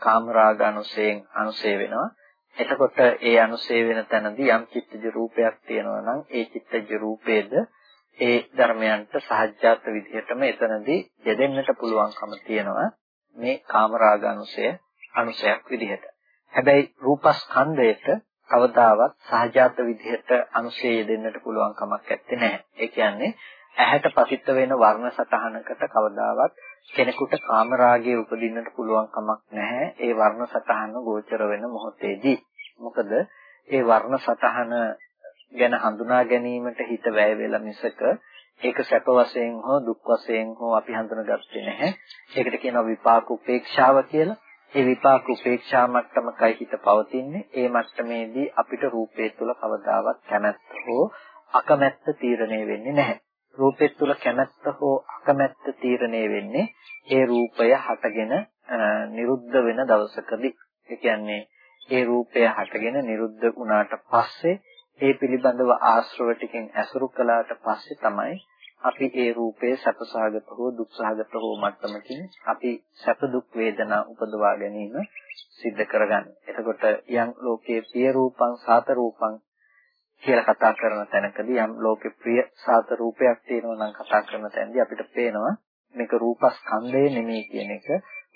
කාමරාග අනුසයෙන් අනුසය වෙනවා. එතකොට ඒ අනුසය වෙන තැනදී යම් චිත්තජ රූපයක් තියෙනවා නම් ඒ චිත්තජ රූපයේද ඒ ධර්මයන්ට සහජාත විදිහටම එතනදී යෙදෙන්නට පුළුවන්කම තියෙනවා මේ කාමරාගානුසය අනුසයක් විදිහට. හැබැයි රූපස්කන්ධයට කවදාවත් සහජාත විදිහට අනුසය යෙදෙන්නට පුළුවන් කමක් නැත්තේ නැහැ. ඒ කියන්නේ ඇහැට පතිත වෙන වර්ණ සටහනකට කවදාවත් කෙනෙකුට කාමරාගයේ උපදින්නට පුළුවන් කමක් නැහැ. ඒ වර්ණ සටහන ගෝචර වෙන මොහොතේදී. මොකද ඒ වර්ණ සටහන ගැන හඳුනා ගැනීමට හිත වැය වෙලා මිසක ඒක සැප වශයෙන් හෝ දුක් වශයෙන් හෝ අපි හඳුනගත්තේ නැහැ. ඒකට කියනවා විපාක උපේක්ෂාව කියලා. ඒ විපාක උපේක්ෂා මට්ටමකයි හිත පවතින්නේ. ඒ මට්ටමේදී අපිට රූපේ තුල කවදාවත් කැමැත්ත හෝ අකමැත්ත තීරණය වෙන්නේ නැහැ. රූපේ තුල කැමැත්ත හෝ අකමැත්ත තීරණය වෙන්නේ ඒ රූපය හටගෙන නිරුද්ධ වෙන දවසකදී. ඒ කියන්නේ ඒ රූපය හටගෙන නිරුද්ධ වුණාට පස්සේ ඒ පිළිබඳව ආශ්‍රව ටිකෙන් ඇසුරු කළාට පස්සේ තමයි අපි ඒ රූපයේ සැපසහගත හෝ දුක්සහගත හෝ මට්ටමකින් අපි සැප දුක් වේදනා උපදවා ගැනීම සිද්ධ කරගන්නේ. එතකොට යම් ලෝකයේ ප්‍රිය රූපං සාත රූපං කියලා කතා කරන තැනකදී යම් ලෝකේ ප්‍රිය සාත රූපයක් තියෙනවා නම් කතා කරන තැනදී අපිට පේනවා මේක රූපස්කන්ධය නෙමෙයි කියන එක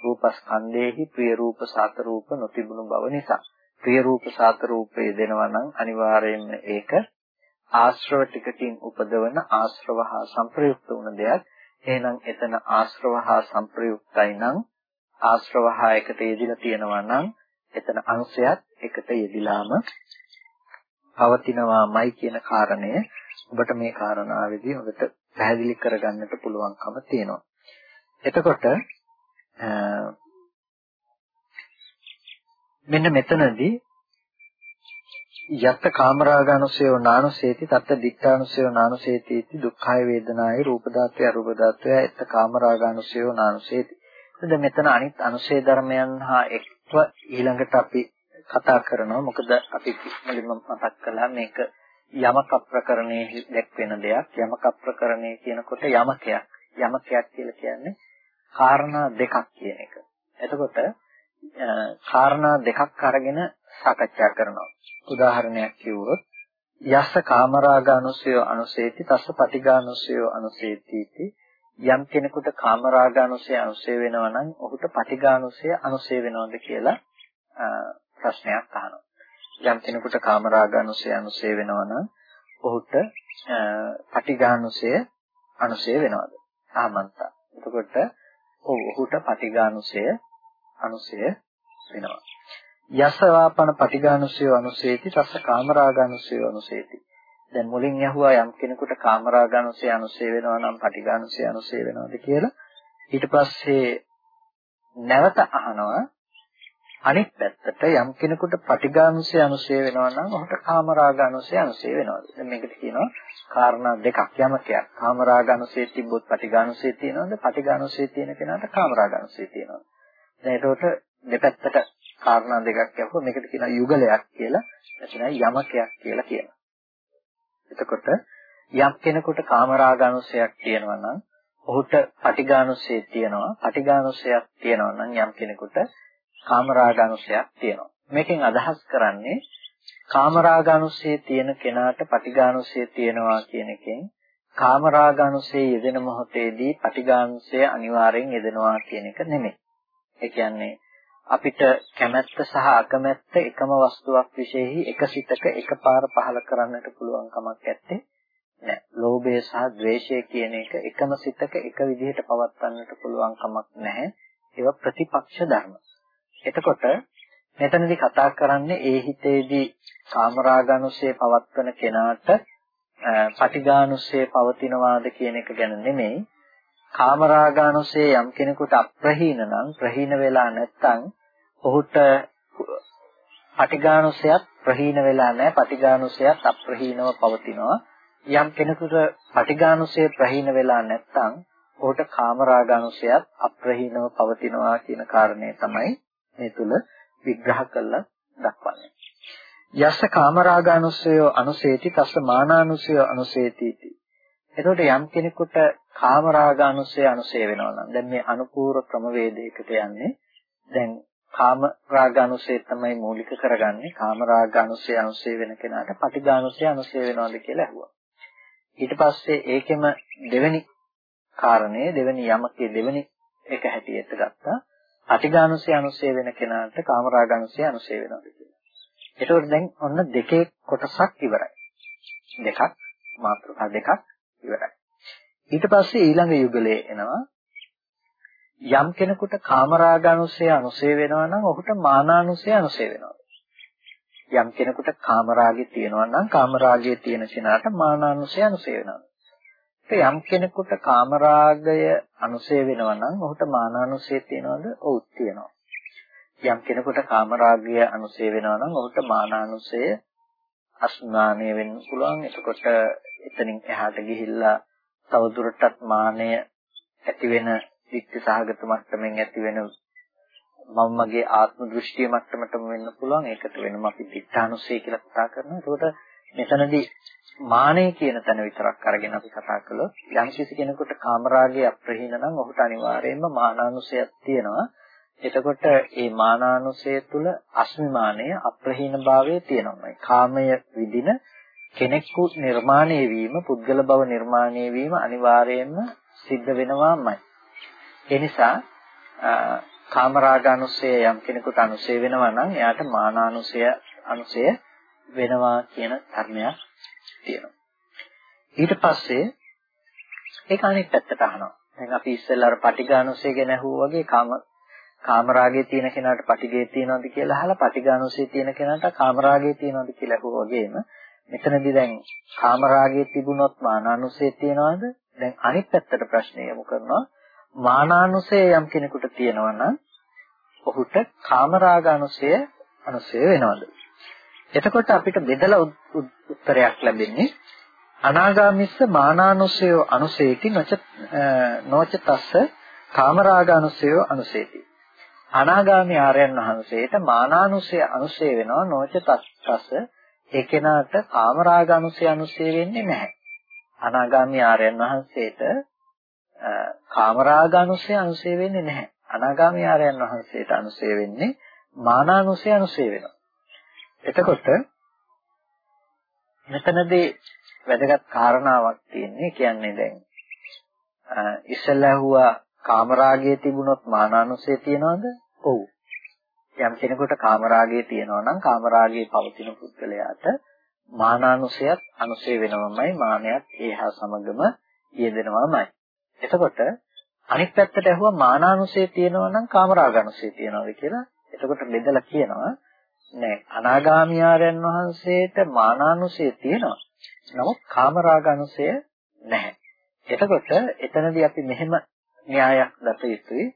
රූපස්කන්ධයේහි ප්‍රිය රූප සාත රූප නොතිබුණු බව නිසා ප්‍රිය රූප සාත රූපය දෙනවා නම් අනිවාර්යයෙන්ම ඒක ආශ්‍රව ටිකකින් උපදවන ආශ්‍රව හා සංප්‍රයුක්ත වුණ දෙයක්. එහෙනම් එතන ආශ්‍රව හා සංප්‍රයුක්තයි නම් ආශ්‍රව හා එකට යෙදිලා තියෙනවා නම් එතන අංශයත් එකට යෙදිලාම පවතිනවාමයි කියන කාරණය ඔබට මේ කාරණාවේදී ඔබට පැහැදිලි කරගන්නට පුළුවන්කම තියෙනවා. එතකොට මෙන්න මෙතනදී යත්ත කාමරාගානුසයෝ නානුසේති තත්ත දික්ඛානුසයෝ නානුසේති इति දුක්ඛය වේදනාය රූප ධාතුය අරූප ධාතුය යත්ත කාමරාගානුසයෝ නානුසේති. එතකොට මෙතන අනිත් අනුශේ ධර්මයන් හා එක්ව ඊළඟට අපි කතා කරනවා. මොකද අපි මුලින්ම මතක් කළා මේක යමක ප්‍රකරණයේ දැක්වෙන දෙයක්. යමක ප්‍රකරණයේ කියනකොට යමකයක්. යමකයක් කියලා කියන්නේ කාරණා දෙකක් කියන එක. එතකොට කාරණා දෙකක් අරගෙන සාකච්ඡා කරනවා. උදාහරණයක් කිව්වොත් යස්ස කාමරාගානුසය අනුසේති තස්ස පටිඝානුසය අනුසේති යම් කෙනෙකුට කාමරාගානුසය අනුසය වෙනවා නම් ඔහුට පටිඝානුසය අනුසය වෙනවද කියලා ප්‍රශ්නයක් අහනවා. යම් කෙනෙකුට කාමරාගානුසය අනුසය වෙනවා නම් ඔහුට පටිඝානුසය අනුසය වෙනවද? ආමන්තා. එතකොට ඔහුට පටිඝානුසය අනුසය වෙනවා. යසවාපන පටිඝානුසය අනුසේති තස්ස කාමරාගානුසය අනුසේති. දැන් මුලින් යහුවා යම් කෙනෙකුට කාමරාගානුසය අනුසය වෙනවා නම් පටිඝානුසය අනුසය වෙනවද කියලා. ඊට පස්සේ නැවත අහනවා අනිත් පැත්තට යම් කෙනෙකුට පටිඝානුසය අනුසය වෙනවා නම් ඔහුට කාමරාගානුසය අනුසය වෙනවද? දැන් මේකට කියනවා කාරණා දෙකක් යමකයක්. කාමරාගානුසය තිබ්බොත් පටිඝානුසය තියෙනවද? පටිඝානුසය තියෙන කෙනාට කාමරාගානුසය තියෙනවද? දැන් ඒකට දෙපැත්තට කාරණා දෙකක් යවුවා මේකට කියනවා යුගලයක් කියලා එතන යමකයක් කියලා කියනවා. එතකොට යම් කෙනෙකුට කාමරාගානුසයක් තියෙනවා නම් ඔහුට පටිඝානුසය තියෙනවා. පටිඝානුසයක් තියෙනවා නම් යම් කෙනෙකුට කාමරාගානුසයක් තියෙනවා. මේකෙන් අදහස් කරන්නේ කාමරාගානුසය තියෙන කෙනාට පටිඝානුසය තියෙනවා කියන එකෙන් කාමරාගානුසය යෙදෙන මොහොතේදී පටිඝානුසය අනිවාර්යෙන් යෙදෙනවා කියන එක නෙමෙයි. ඒ කියන්නේ අපිට කැමැත්ත සහ අකමැත්ත එකම වස්තුවක් විශේෂයි එක සිතක එකපාර පහල කරන්නට පුළුවන් කමක් නැත්තේ නෑ. ලෝභය සහ ද්වේෂය කියන එක එකම සිතක එක විදිහට පවත්වන්නට පුළුවන් කමක් නැහැ. ඒවා ප්‍රතිපක්ෂ ධර්ම. එතකොට මෙතනදී කතා කරන්නේ ඒ හිතේදී කාමරාගානුසය පවත්වන කෙනාට පටිඝානුසය පවතිනවාද කියන එක ගැන නෙමෙයි. කාමරාගානුසය යම් කෙනෙකුට අප්‍රහීන නම් ප්‍රහීන වෙලා නැත්නම් ඔහුට පටිඝානුසයත් ප්‍රහීන වෙලා නැහැ. පටිඝානුසයත් අප්‍රහීනව පවතිනවා. යම් කෙනෙකුට පටිඝානුසය ප්‍රහීන වෙලා නැත්නම් ඔහුට කාමරාගානුසයත් අප්‍රහීනව පවතිනවා කියන කාරණය තමයි මේ තුල විග්‍රහ කරලා දක්වන්නේ. යස්ස කාමරාගානුසය අනුසේති තස්ස මානානුසය අනුසේති එතකොට යම් කෙනෙකුට කාමරාගානුසය අනුසය වෙනවා නම් දැන් මේ අනුපූර්ව ක්‍රමවේදයකට යන්නේ දැන් කාම රාගානුසය තමයි මූලික කරගන්නේ. කාම රාගානුසය අනුසය වෙන කෙනාට පටිඝානුසය අනුසය වෙනවද කියලා ඇහුවා. ඊට පස්සේ ඒකෙම දෙවෙනි කාරණය දෙවෙනි යමකේ දෙවෙනි එක හැටියට ගත්තා. පටිඝානුසය අනුසය වෙන කෙනාට කාම රාගානුසය අනුසය වෙනවද කියලා එතකොට දැන් ඔන්න දෙකේ කොටසක් ඉවරයි දෙකක් මාත්‍රකා දෙකක් ඉවරයි ඊට පස්සේ ඊළඟ යුගලයේ එනවා යම් කෙනෙකුට කාමරාගානුසය අනුසය වෙනවා නම් ඔහුට මානානුසය අනුසය වෙනවා. යම් කෙනෙකුට කාමරාගය තියෙනවා නම් කාමරාගය තියෙන කෙනාට මානානුසය අනුසය වෙනවා. යම් කෙනෙකුට කාමරාගය අනුසය වෙනවා නම් ඔහුට මානානුසය තියෙනවද? ඔව් තියෙනවා. යම් කෙනෙකුට කාමරාගය අනුසය වෙනවා නම් ඔහුට මානානුසය අස්නානය වෙන්න පුළුවන්. එතකොට එතනින් එහාට ගිහිල්ලා තවදුරටත් මානය ඇති වෙන දික්ක සහගත මට්ටමින් ඇති වෙන මම මගේ ආත්ම දෘෂ්ටිය මට්ටමටම වෙන්න පුළුවන්. ඒකට වෙනම අපි දිඨානුසය කියලා කතා කරනවා. ඒකට මෙතනදී මානෙ කියන තැන විතරක් අරගෙන අපි කතා කළොත් යම් කිසි කෙනෙකුට කාමරාගය අප්‍රහීන නම් ඔහුට අනිවාර්යයෙන්ම මානානුසයක් තියෙනවා. එතකොට මේ මානානුසය තුල අස්මිමානය අප්‍රහීන භාවයේ තියෙනවා. කාමය විදින කෙනෙකු නිර්මාණය වීම, පුද්ගල බව නිර්මාණය වීම අනිවාර්යයෙන්ම සිද්ධ වෙනවාමයි. ඒ නිසා කාමරාගානුසය යම් කෙනෙකුට අනුසය වෙනවා නම් එයාට මානානුසය අනුසය වෙනවා කියන ධර්මයක් තියෙනවා. ඊට පස්සේ ඒක අනිත් පැත්තට අහනවා. දැන් අපි ඉස්සෙල්ලා අර පටිඝානුසය ගැන අහුවා වගේ කාම කාමරාගයේ තියෙන කෙනාට පටිඝේ තියෙනවද කියලා අහලා පටිඝානුසය තියෙන කෙනාට කාමරාගයේ තියෙනවද කියලා අහුවා වගේම මෙතනදී දැන් කාමරාගයේ තිබුණොත් මානානුසය තියෙනවද? දැන් අනිත් පැත්තට ප්‍රශ්නය යොමු කරනවා. මානානුසය යම් කෙනෙකුට තියෙනවා නම් ඔහුට කාමරාගානුසය අනුසය වෙනවද? එතකොට අපිට බෙදලා උත්තරයක් ලැබෙන්නේ අනාගාමිස්ස මානානුසය අනුසේති නොච නොච තස්ස කාමරාගානුසය අනුසේති. අනාගාමී ආර්යයන් වහන්සේට මානානුසය අනුසය වෙනවා නොච තස්ස ඒ කෙනාට කාමරාගානුසය අනුසය වෙන්නේ නැහැ. අනාගාමී ආර්යයන් වහන්සේට කාමරාගානුසය අනුසය වෙන්නේ නැහැ. අනාගාමී ආර්යයන් වහන්සේට අනුසය වෙන්නේ මානානුසය අනුසය වෙනවා. එතකොට මෙතනදී වැදගත් කාරණාවක් තියෙන්නේ කියන්නේ දැන් ඉස්සෙල්ලා හුවා කාමරාගයේ තිබුණොත් මානානුසය තියනවද? ඔව්. යම් කෙනෙකුට කාමරාගයේ තියෙනවා නම් කාමරාගයේ පවතින පුද්ගලයාට මානානුසයත් අනුසය වෙනවමයි මානයත් ඒහා සමගම යෙදෙනවමයි. එතකොට අනිත් පැත්තට ඇහුවා මානානුසය තියෙනවා නම් කාමරාගනුසය තියෙනවද කියලා. එතකොට බෙදලා කියනවා නෑ අනාගාමී ආරයන් වහන්සේට මානානුසය තියෙනවා. නමුත් කාමරාගනුසය නැහැ. එතකොට එතනදී අපි මෙහෙම න්‍යායක් දත යුතුයි.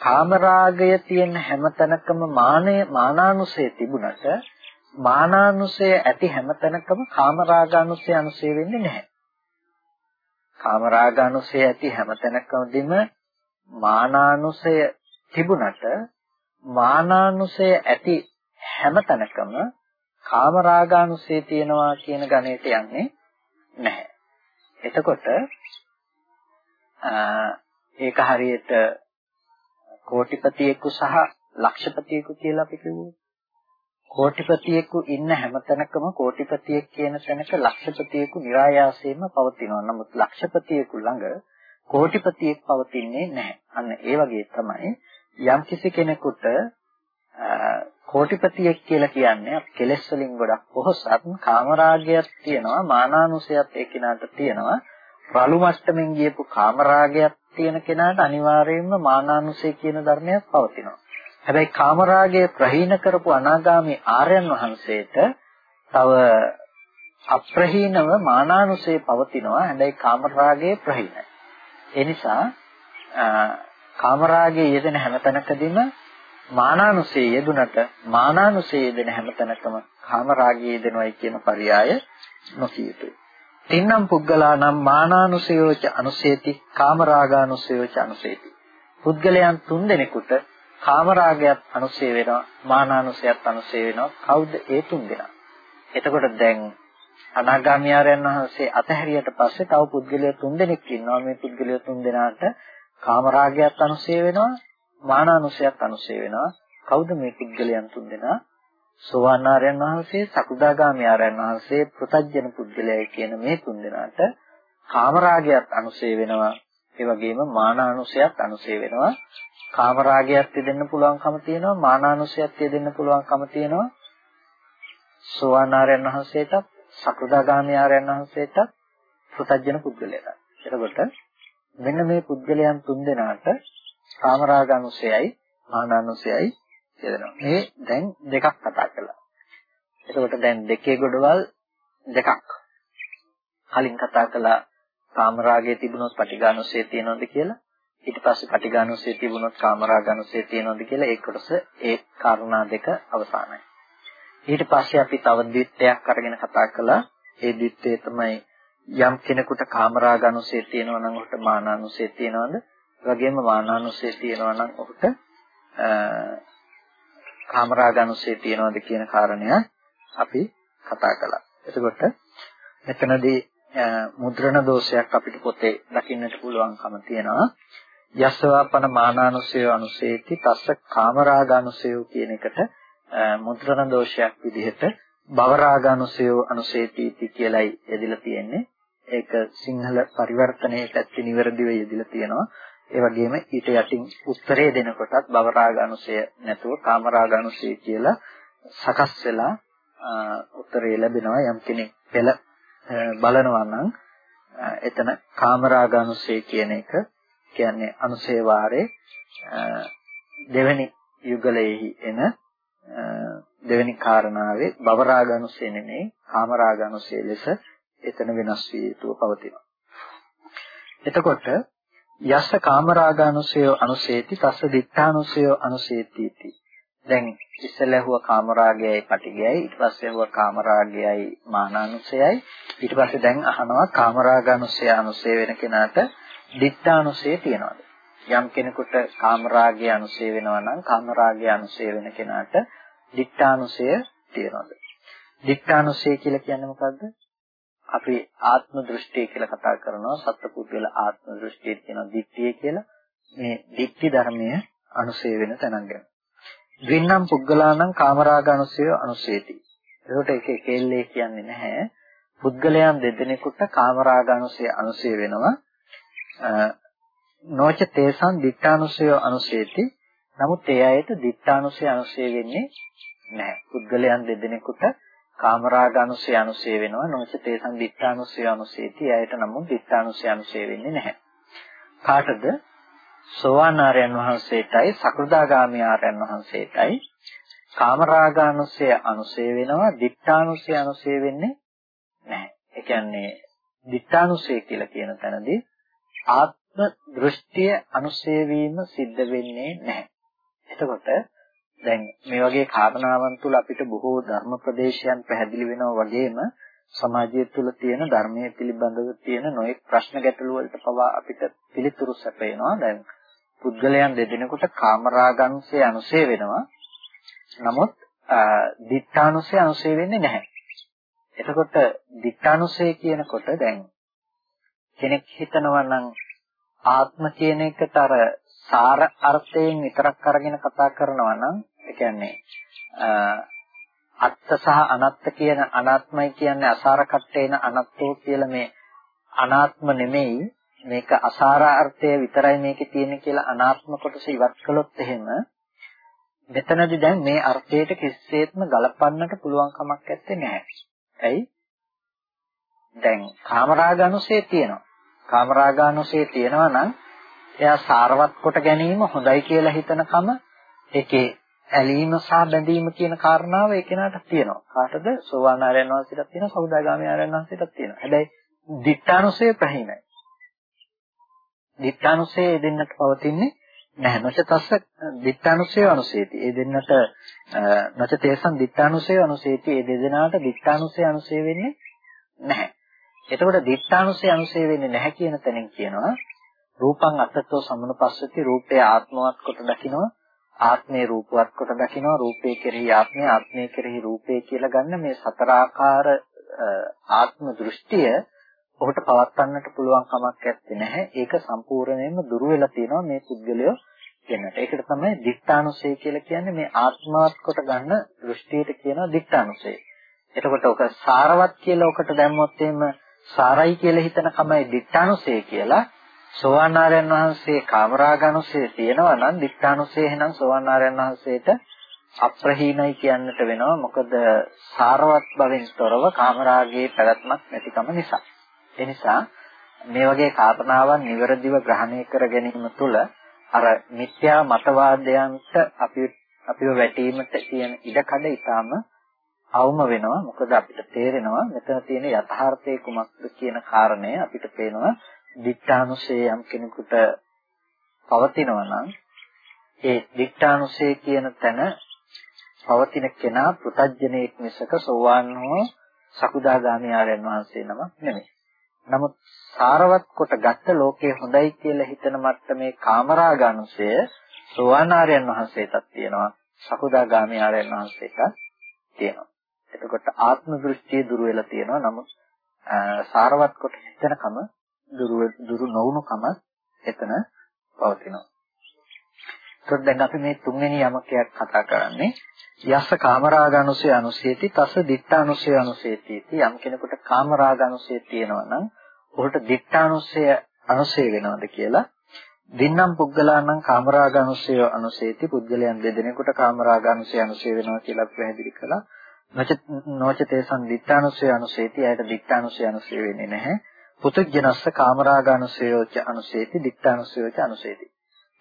කාමරාගය තියෙන හැමතැනකම මානය මානානුසය තිබුණට මානානුසය ඇති හැමතැනකම කාමරාගානුසය අනුසය වෙන්නේ නැහැ. කාමරාගානුසය ඇති හැමතැනකදීම මානානුසය තිබුණට මානානුසය ඇති හැම තැනකම කාමරාගානුසය තියෙනවා කියන ගණයට යන්නේ නැහැ. එතකොට ඒක හරියට කෝටිපතියෙකු සහ ලක්ෂපතියෙකු කියලා අපි කිව්වොත් කෝටිපතියෙකු ඉන්න හැමතැනකම කෝටිපතියෙක් කියන තැනක ලක්ෂපතියෙකු નિરાයාසයෙන්ම පවතිනවා. නමුත් ලක්ෂපතියෙකු ළඟ කෝටිපතියෙක් පවතින්නේ නැහැ. අන්න ඒ වගේ තමයි යම් කිසි කෙනෙකුට කෝටිපතියෙක් කියලා කියන්නේ අපි කෙලෙස් වලින් ගොඩක් පොහොසත් කාමරාගයක් තියෙනවා මානානුසයත් ඒ කෙනාට තියෙනවා. රළු මට්ටමින් ගියපු කාමරාගයක් තියෙන කෙනාට අනිවාර්යයෙන්ම මානානුසය කියන ධර්මයක් පවතිනවා. හැබැයි කාමරාගය ප්‍රහීන කරපු අනාගාමී ආර්යයන් වහන්සේට තව අප්‍රහීනව මානානුසය පවතිනවා. හැබැයි කාමරාගය ප්‍රහීනයි. ඒ නිසා කාමරාගයේ යෙදෙන හැමතැනකදීම මානානුසේ යෙදුනට මානානුසේ යෙදෙන හැමතැනකම කාමරාගයේ යෙදෙනවයි කියන පරයය නොකිය යුතුයි. තින්නම් පුද්ගලානම් මානානුසයෝච අනුසේති කාමරාගානුසයෝච අනුසේති. පුද්ගලයන් තුන් දෙනෙකුට කාමරාගයත් අනුසේ වෙනවා මානානුසයත් අනුසේ වෙනවා කවුද ඒ තුන් දෙනා? එතකොට දැන් අනාගාමී ආරයන් වහන්සේ අතහැරියට පස්සේ තව පුද්ගලයෝ තුන් දෙනෙක් ඉන්නවා මේ පුද්ගලයෝ තුන් දෙනාට කාමරාගයත් අනුසය වෙනවා මානානුසයත් අනුසය වෙනවා. කවුද මේ පුද්ගලයන් තුන්දෙනා සෝවාන් ආර්යයන් වහන්සේ සකුදාගාමී ආර්යයන් වහන්සේ පෘතජ්ජන පුද්ගලයයි කියන මේ තුන්දෙනාට කාමරාගයත් අනුසය වෙනවා. ඒ වගේම මානානුසයත් අනුසය වෙනවා. කාමරාගයත් දෙන්න පුළුවන්කම තියෙනවා මානානුසයත් දෙන්න පුළුවන්කම තියෙනවා. සෝවාන් ආර්යයන් වහන්සේටත් සකුදාගාමී ආර්යයන් වහන්සේටත් පෘතජ්ජන පුද්ගලයාට එතකොට මෙන්න මේ පුද්ගලයන් තුන්දෙනාට කාමරාගානුසයයි මානානුසයයි කියනවා. මේ දැන් දෙකක් කතා කළා. එතකොට දැන් දෙකේ ගොඩවල් දෙකක්. කලින් කතා කළා කාමරාගයේ තිබුණොත් පටිඝානුසය තියෙනවද කියලා. ඊට පස්සේ පටිඝානුසය තිබුණොත් කාමරාගානුසය තියෙනවද කියලා ඒ කොටස ඒ කාරණා දෙක අවසానයි. ඊට පස්සේ අපි තව ද්විත්වයක් අරගෙන කතා කළා. ඒ ද්විත්වය තමයි යම් කෙනෙකුට කාමරාගනුසය තියෙනවා නම් ඔහුට මානානුසය තියෙනවද? වගේම මානානුසය තියෙනවා නම් ඔහුට කාමරාගනුසය තියෙනවද කියන කාරණය අපි කතා කළා. එතකොට මෙතනදී මුද්‍රණ දෝෂයක් අපිට පොතේ දකින්නට පුළුවන්කම තියෙනවා. යස්සවාපන මානානුසය අනුසේති තස්ස කාමරාගානුසය කියන එකට මුද්‍රණ දෝෂයක් විදිහට භවරාගානුසය අනුසේති කියලායි යෙදিলা තියෙන්නේ. ඒක සිංහල පරිවර්තනයේ පැත්තේ නිවැරදිව යෙදিলা තියෙනවා. ඒ වගේම ඊට යටින් උත්තරේ දෙනකොටත් භවරාගානුසය නැතුව කාමරාගානුසය කියලා සකස් වෙලා උත්තරේ ලැබෙනවා යම් කෙනෙක් පෙළ බලනවා නම් එතන කාමරාගානුසය කියන එක කියන්නේ අනුසය වාරේ දෙවෙනි යුගලයේහි එන දෙවෙනි කාරණාවේ භවරාගානුසය නෙමෙයි කාමරාගානුසය ලෙස එතන වෙනස් වී යුතුව පවතිනවා. එතකොට යස්ස කාමරාගානුසය අනුසේති තස්ස දිත්තානුසය අනුසේති දැන් ඉස්සෙල්ලා හුව කාමරාගයයි පටිගයයි ඊට පස්සේ හුව කාමරාගයයි මානානුසයයි. ඊට පස්සේ දැන් අහනවා කාමරාගානුසය අනුසය වෙන කෙනාට දිත්තානුසය තියනවාද? යම් කෙනෙකුට කාමරාගය අනුසය වෙනවා නම් කාමරාගය අනුසය වෙන කෙනාට දිත්තානුසය තියනවාද? දිත්තානුසය කියලා කියන්නේ මොකද්ද? අපි ආත්ම දෘෂ්ටිය කියලා කතා කරනවා සත්පුද්ගල ආත්ම දෘෂ්ටිය කියනවා දිට්ඨිය කියලා මේ දිට්ඨි ධර්මය අනුසය වෙන තැනක් ගැන ද්වින්නම් පුද්ගලානම් කාමරාගනුසය අනුසේති. ඒකට ඒක එකෙල්ලේ කියන්නේ නැහැ. පුද්ගලයන් දෙදෙනෙකුට කාමරාගනුසය අනුසය වෙනවා. නොච තේසං දිඨානුසය අනුසේති. නමුත් ඒ අයට දිඨානුසය අනුසය වෙන්නේ නැහැ. පුද්ගලයන් දෙදෙනෙකුට කාමරාගනුසය අනුසය වෙනවා. නොච තේසං දිඨානුසය අනුසේති. ඒ අයට නමුත් දිඨානුසය අනුසය වෙන්නේ නැහැ. කාටද සෝවාන් ආර්යයන් වහන්සේටයි සකෘදාගාමී ආර්යයන් වහන්සේටයි කාමරාගානුසය අනුසය වෙනවා දිඨානුසය අනුසය වෙන්නේ නැහැ. ඒ කියන්නේ දිඨානුසය කියලා කියන තැනදී ආත්ම දෘෂ්ටිය අනුසය වීම සිද්ධ වෙන්නේ නැහැ. එතකොට දැන් මේ වගේ කාරණාවන් තුල අපිට බොහෝ ධර්ම ප්‍රදේශයන් පැහැදිලි වෙනවා වගේම සමාජය තුළ තියෙන ධර්මයේ පිළිබඳව තියෙන නොයෙක් ප්‍රශ්න ගැටළු වලට පවා අපිට පිළිතුරු සැපේනවා. දැන් පුද්ගලයන් දෙදෙනෙකුට කාමරාගංශය අනුසය වෙනවා. නමුත් දිඨානුසය අනුසය වෙන්නේ නැහැ. එතකොට දිඨානුසය කියනකොට දැන් කෙනෙක් හිතනවා නම් ආත්ම කියන එකට අර සාර අර්ථයෙන් විතරක් අරගෙන කතා කරනවා නම් ඒ කියන්නේ අත්ත සහ අනත්ත කියන අනාත්මයි කියන්නේ අසාර කට්ටේන අනත්තෝ කියලා මේ අනාත්ම නෙමෙයි මේක අසාරාර්ථය විතරයි මේකේ තියෙන්නේ කියලා අනාත්ම කොටස ඉවත් කළොත් එහෙම මෙතනදී දැන් මේ අර්ථයට කිසිසේත්ම ගලපන්නට පුළුවන් කමක් නැත්තේ නැහැ. ඇයි? දැන් කාමරාගානුසය තියෙනවා. කාමරාගානුසය තියෙනවා නම් එයා සාරවත් කොට ගැනීම හොඳයි කියලා හිතනකම ඒකේ ඇලීම සහ බැඳීම කියන කාරණාව ඒ කෙනාට තියෙනවා. කාටද? සෝවාන් ආරයන් වහන්සේටත් තියෙනවා, සෞදාගාමී ආරයන් වහන්සේටත් තියෙනවා. හැබැයි දිඨානුසය ප්‍රහීනයි. දිඨානුසය දෙන්නට පවතින්නේ නැහැ. නොච තස්ස දිඨානුසය අනුසේති. ඒ දෙන්නට නොච තේසන් දිඨානුසය අනුසේති. ඒ දෙදෙනාට දිඨානුසය අනුසය වෙන්නේ නැහැ. එතකොට දිඨානුසය අනුසය වෙන්නේ නැහැ කියන තැනින් කියනවා රූපං අත්තත්ව සම්මනපස්සති රූපය ආත්මවත් කොට දකිනවා ආත්මේ රූපවත් කොට දකිනවා රූපේ කෙරෙහි ආත්මය ආත්මේ කෙරෙහි රූපේ කියලා ගන්න මේ සතරාකාර ආත්ම දෘෂ්ටිය ඔහුට පවත්වන්නට පුළුවන් කමක් නැත්තේ නැහැ. ඒක සම්පූර්ණයෙන්ම දුර වෙලා තියෙනවා මේ පුද්ගලයෝ කියනට. ඒකට තමයි දික්ඨානුසය කියලා කියන්නේ මේ ආත්මවත් කොට ගන්න දෘෂ්ටියට කියනවා දික්ඨානුසය. එතකොට ඔක සාරවත් කියලා ඔකට දැම්මොත් එහෙම සාරයි කියලා හිතන කමයි දික්ඨානුසය කියලා. සෝවාන් ආරයන් වහන්සේ කාමරාගනුසය තියෙනවා නම් දික්ඨානුසය එහෙනම් සෝවාන් ආරයන් වහන්සේට අප්‍රහීනයි කියන්නට වෙනවා. මොකද සාරවත් බවෙන් තොරව කාමරාගයේ පැවැත්මක් නැතිකම නිසා. ඒ නිසා මේ වගේ කාරණාවන් નિවරදිව ග්‍රහණය කර ගැනීම තුළ අර මිත්‍යා මතවාදයන්ට අපි අපිව වැටීමට තියෙන ඉඩකඩ ඊටාම අවම වෙනවා මොකද අපිට තේරෙනවා මෙතන තියෙන යථාර්ථය කුමක්ද කියන කාරණය අපිට පේනවා දිඨානුසය යම් කෙනෙකුට පවතිනවා නම් ඒ දිඨානුසය කියන තැන පවතින කෙනා පෘතජ්ජනෙක් මිසක සෝවාන් හෝ සකුදාගාමී ආරයන් වහන්සේ නමක් නෙමෙයි. නමුත් සාරවත් කොට ගත්ත ලෝකයේ හොඳයි කියලා හිතන මට්ටමේ කාමරාගානුසය සෝවාන් ආර්යයන් වහන්සේටත් තියෙනවා සකුදාගාමී ආර්යයන් වහන්සේටත් තියෙනවා. එතකොට එතකොට ආත්ම දෘෂ්ටිය දුර වෙලා තියෙනවා. නමුත් සාරවත් කොට හිතනකම දුරු දුරු නොවුණුකම එතන පවතිනවා. ඒත් දැන් අපි මේ තුන්වෙනි යමකයක් කතා කරන්නේ යස කාමරාගනුසය අනුසේති තස දිත්තානුසය අනුසේති යම් කෙනෙකුට කාමරාගනුසය තියෙනවා නම් ඔහුට දිත්තානුසය අනුසය වෙනවද කියලා. දින්නම් පුද්ගලානම් කාමරාගනුසය අනුසේති. පුද්ගලයන් දෙදෙනෙකුට කාමරාගනුසය අනුසය වෙනවා කියලා පැහැදිලි කළා. නොචතේ සම්දිත්තානුසය අනුසේති. ඇයට දිත්තානුසය අනුසය වෙන්නේ නැහැ. පුතුජනස්ස කාමරාගනුසයෝච අනුසේති දිත්තානුසයෝච අනුසේති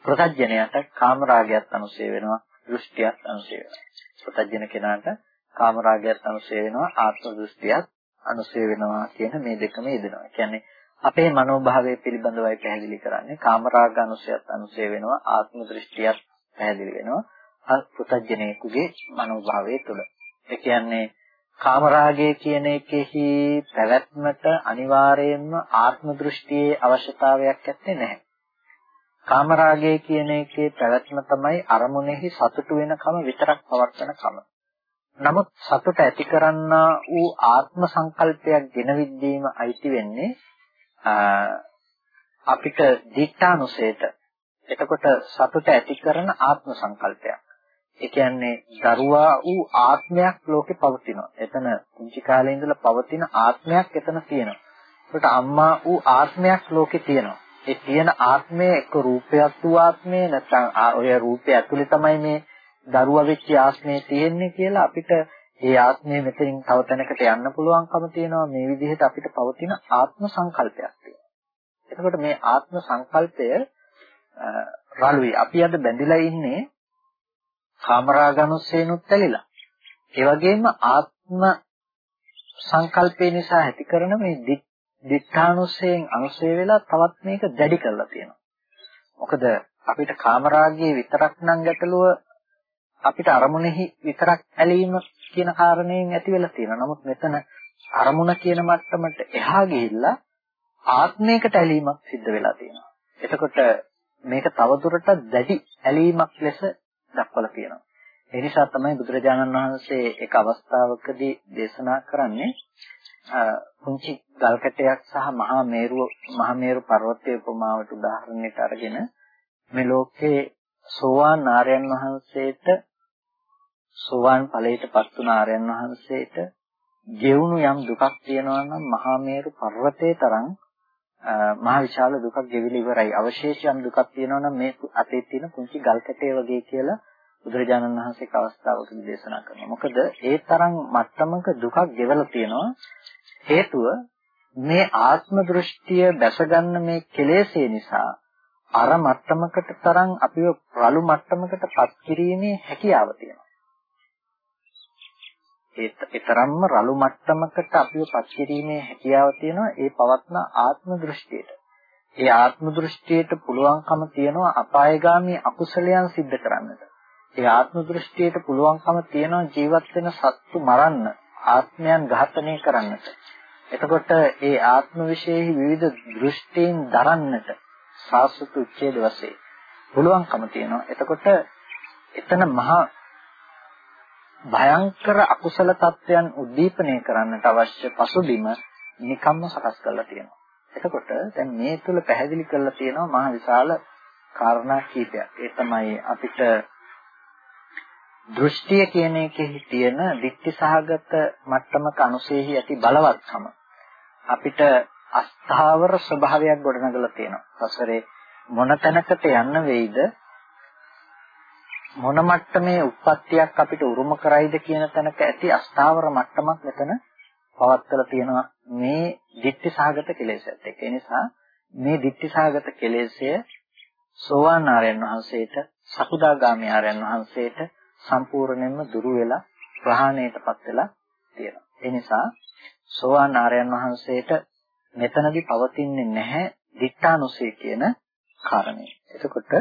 ප්‍රත්‍යඥයට කාමරාගයත් අනුසය වෙනවා දෘෂ්ටියත් අනුසය වෙනවා ප්‍රත්‍යඥ කෙනාට කාමරාගයත් අනුසය වෙනවා ආත්ම දෘෂ්ටියත් අනුසය වෙනවා කියන මේ දෙකම යෙදෙනවා. කියන්නේ අපේ මනෝභාවය පිළිබඳවයි පැහැදිලි කරන්නේ. කාමරාග අනුසයත් අනුසය වෙනවා ආත්ම දෘෂ්ටියත් පැහැදිලි වෙනවා. පුතඥයෙකුගේ මනෝභාවය තුළ. ඒ කියන්නේ කාමරාගය කියන එකෙහි පැවැත්මට අනිවාර්යයෙන්ම ආත්ම දෘෂ්ටියේ අවශ්‍යතාවයක් ඇත්තේ නැහැ. කාමරාගය කියන එකේ පැවැත්ම තමයි අරමුණෙහි සතුටු වෙනකම විතරක් පවත්වන කම. නමුත් සතුට ඇති කරන්නා වූ ආත්ම සංකල්පයක් ගෙනවිද්දීම අයිති වෙන්නේ අපිට දිඨානුසයට. එතකොට සතුට ඇති කරන ආත්ම සංකල්පයක්. ඒ කියන්නේ දරුවා වූ ආත්මයක් ලෝකේ පවතිනවා. එතන පුංචි කාලේ ඉඳලා පවතින ආත්මයක් එතන තියෙනවා. ඒකට අම්මා වූ ආත්මයක් ලෝකේ තියෙනවා. ඒ තියෙන ආත්මය එක්ක රූපයක් වූ ආත්මය නැත්නම් ඔය රූපය ඇතුලේ තමයි මේ දරුවා වෙච්ච ආත්මය තියෙන්නේ කියලා අපිට ඒ ආත්මය මෙතනින් තව තැනකට යන්න පුළුවන්කම තියෙනවා මේ විදිහට අපිට පවතින ආත්ම සංකල්පයක් තියෙනවා. එතකොට මේ ආත්ම සංකල්පය රළුයි. අපි අද බැඳිලා ඉන්නේ කාමරාගනුස්සේනුත් ඇලිලා. ඒ වගේම ආත්ම සංකල්පේ නිසා ඇති කරන මේ දිඨානුස්සයෙන් අනුසය වෙලා තවත් මේක දැඩි කරලා තියෙනවා. මොකද අපිට කාමරාගයේ විතරක් නම් ගැටලුව අපිට අරමුණෙහි විතරක් ඇලීම කියන කාරණයෙන් ඇති වෙලා තියෙනවා. නමුත් මෙතන අරමුණ කියන මට්ටමට එහා ගිහිල්ලා ආත්මයකට ඇලීමක් සිද්ධ වෙලා තියෙනවා. එතකොට මේක තවදුරටත් දැඩි ඇලීමක් ලෙස දක්වලා තියෙනවා. ඒ නිසා තමයි බුදුරජාණන් වහන්සේ එක අවස්ථාවකදී දේශනා කරන්නේ පුංචි ගල්කැටයක් සහ මහා මේරුව මහා මේරු පර්වතයේ උපමාවට උදාහරණයක් අරගෙන මේ ලෝකේ සෝවාන් ආර්යයන් වහන්සේට සෝවාන් ඵලයටපත් වුණ ආර්යයන් වහන්සේට ගෙවුණු යම් දුකක් තියෙනවා නම් මහා මේරු පර්වතයේ තරම් මහ විශාල දුකක් ගෙවිලා ඉවරයි. අවශේෂ යම් දුකක් තියෙනවා නම් මේ අතේ තියෙන පුංචි ගල් කැටය වගේ කියලා බුදුරජාණන් වහන්සේ අවස්ථාවකදී දේශනා කරනවා. මොකද ඒ තරම් මට්ටමක දුකක් ගෙවලා තියෙනවා. හේතුව මේ ආත්ම දෘෂ්ටිය දැසගන්න මේ කෙලෙසේ නිසා අර මට්ටමකට තරම් අපිව රළු මට්ටමකට පත් කිරීමේ හැකියාව තියෙනවා. ඒ තරම්ම රළු මට්ටමකට අපිව පත් කිරීමේ හැකියාව තියෙනවා ඒ පවත්න ආත්ම දෘෂ්ටියට. ඒ ආත්ම දෘෂ්ටියට පුළුවන්කම තියෙනවා අපායগামী අකුසලයන් සිද්ධ කරන්නට. ඒ ආත්ම දෘෂ්ටියට පුළුවන්කම තියෙනවා ජීවත් වෙන සත්තු මරන්න, ආත්මයන් ඝාතනය කරන්නට. එතකොට ඒ ආත්ම විශේෂෙහි විවිධ දෘෂ්ටීන් දරන්නට සාසුතු උච්ඡේද වශයෙන් පුළුවන්කම තියෙනවා. එතකොට එතන මහා භයංකර අකුසල තත්වයන් උද්දීපනය කරන්නට අවශ්‍ය පසුබිම නිකම්ම සකස් කරලා තියෙනවා. එතකොට දැන් මේ තුල පැහැදිලි කරලා තියෙනවා මහ විශාල කාරණා කීපයක්. ඒ තමයි අපිට දෘෂ්ටිය කියන එකෙහි තියෙන ditthi සහගත මට්ටමක අනුසේහි ඇති බලවත්කම අපිට අස්ථාවර ස්වභාවයක් ගොඩනගලා තියෙනවා. සසරේ මොන තැනකට යන්න වෙයිද මොන මට්ටමේ උප්පත්තියක් අපිට උරුම කරයිද කියන තැනක ඇති අස්ථාවර මට්ටමක් මෙතන පවත්වලා තියෙනවා මේ ditthi සහගත කෙලෙසත් එක්ක. ඒ නිසා මේ ditthi සහගත කෙලෙසය සෝවාන් ආර්යයන් වහන්සේට සකුදාගාමී ආර්යයන් වහන්සේට සම්පූර්ණයෙන්ම දුරු වෙලා ප්‍රහාණයටපත් වෙලා තියෙනවා. ඒ නිසා සෝවාන් ආර්යයන් වහන්සේට මෙතනදී පවතින්නේ නැහැ දිඨානුසය කියන කාරණය. එතකොට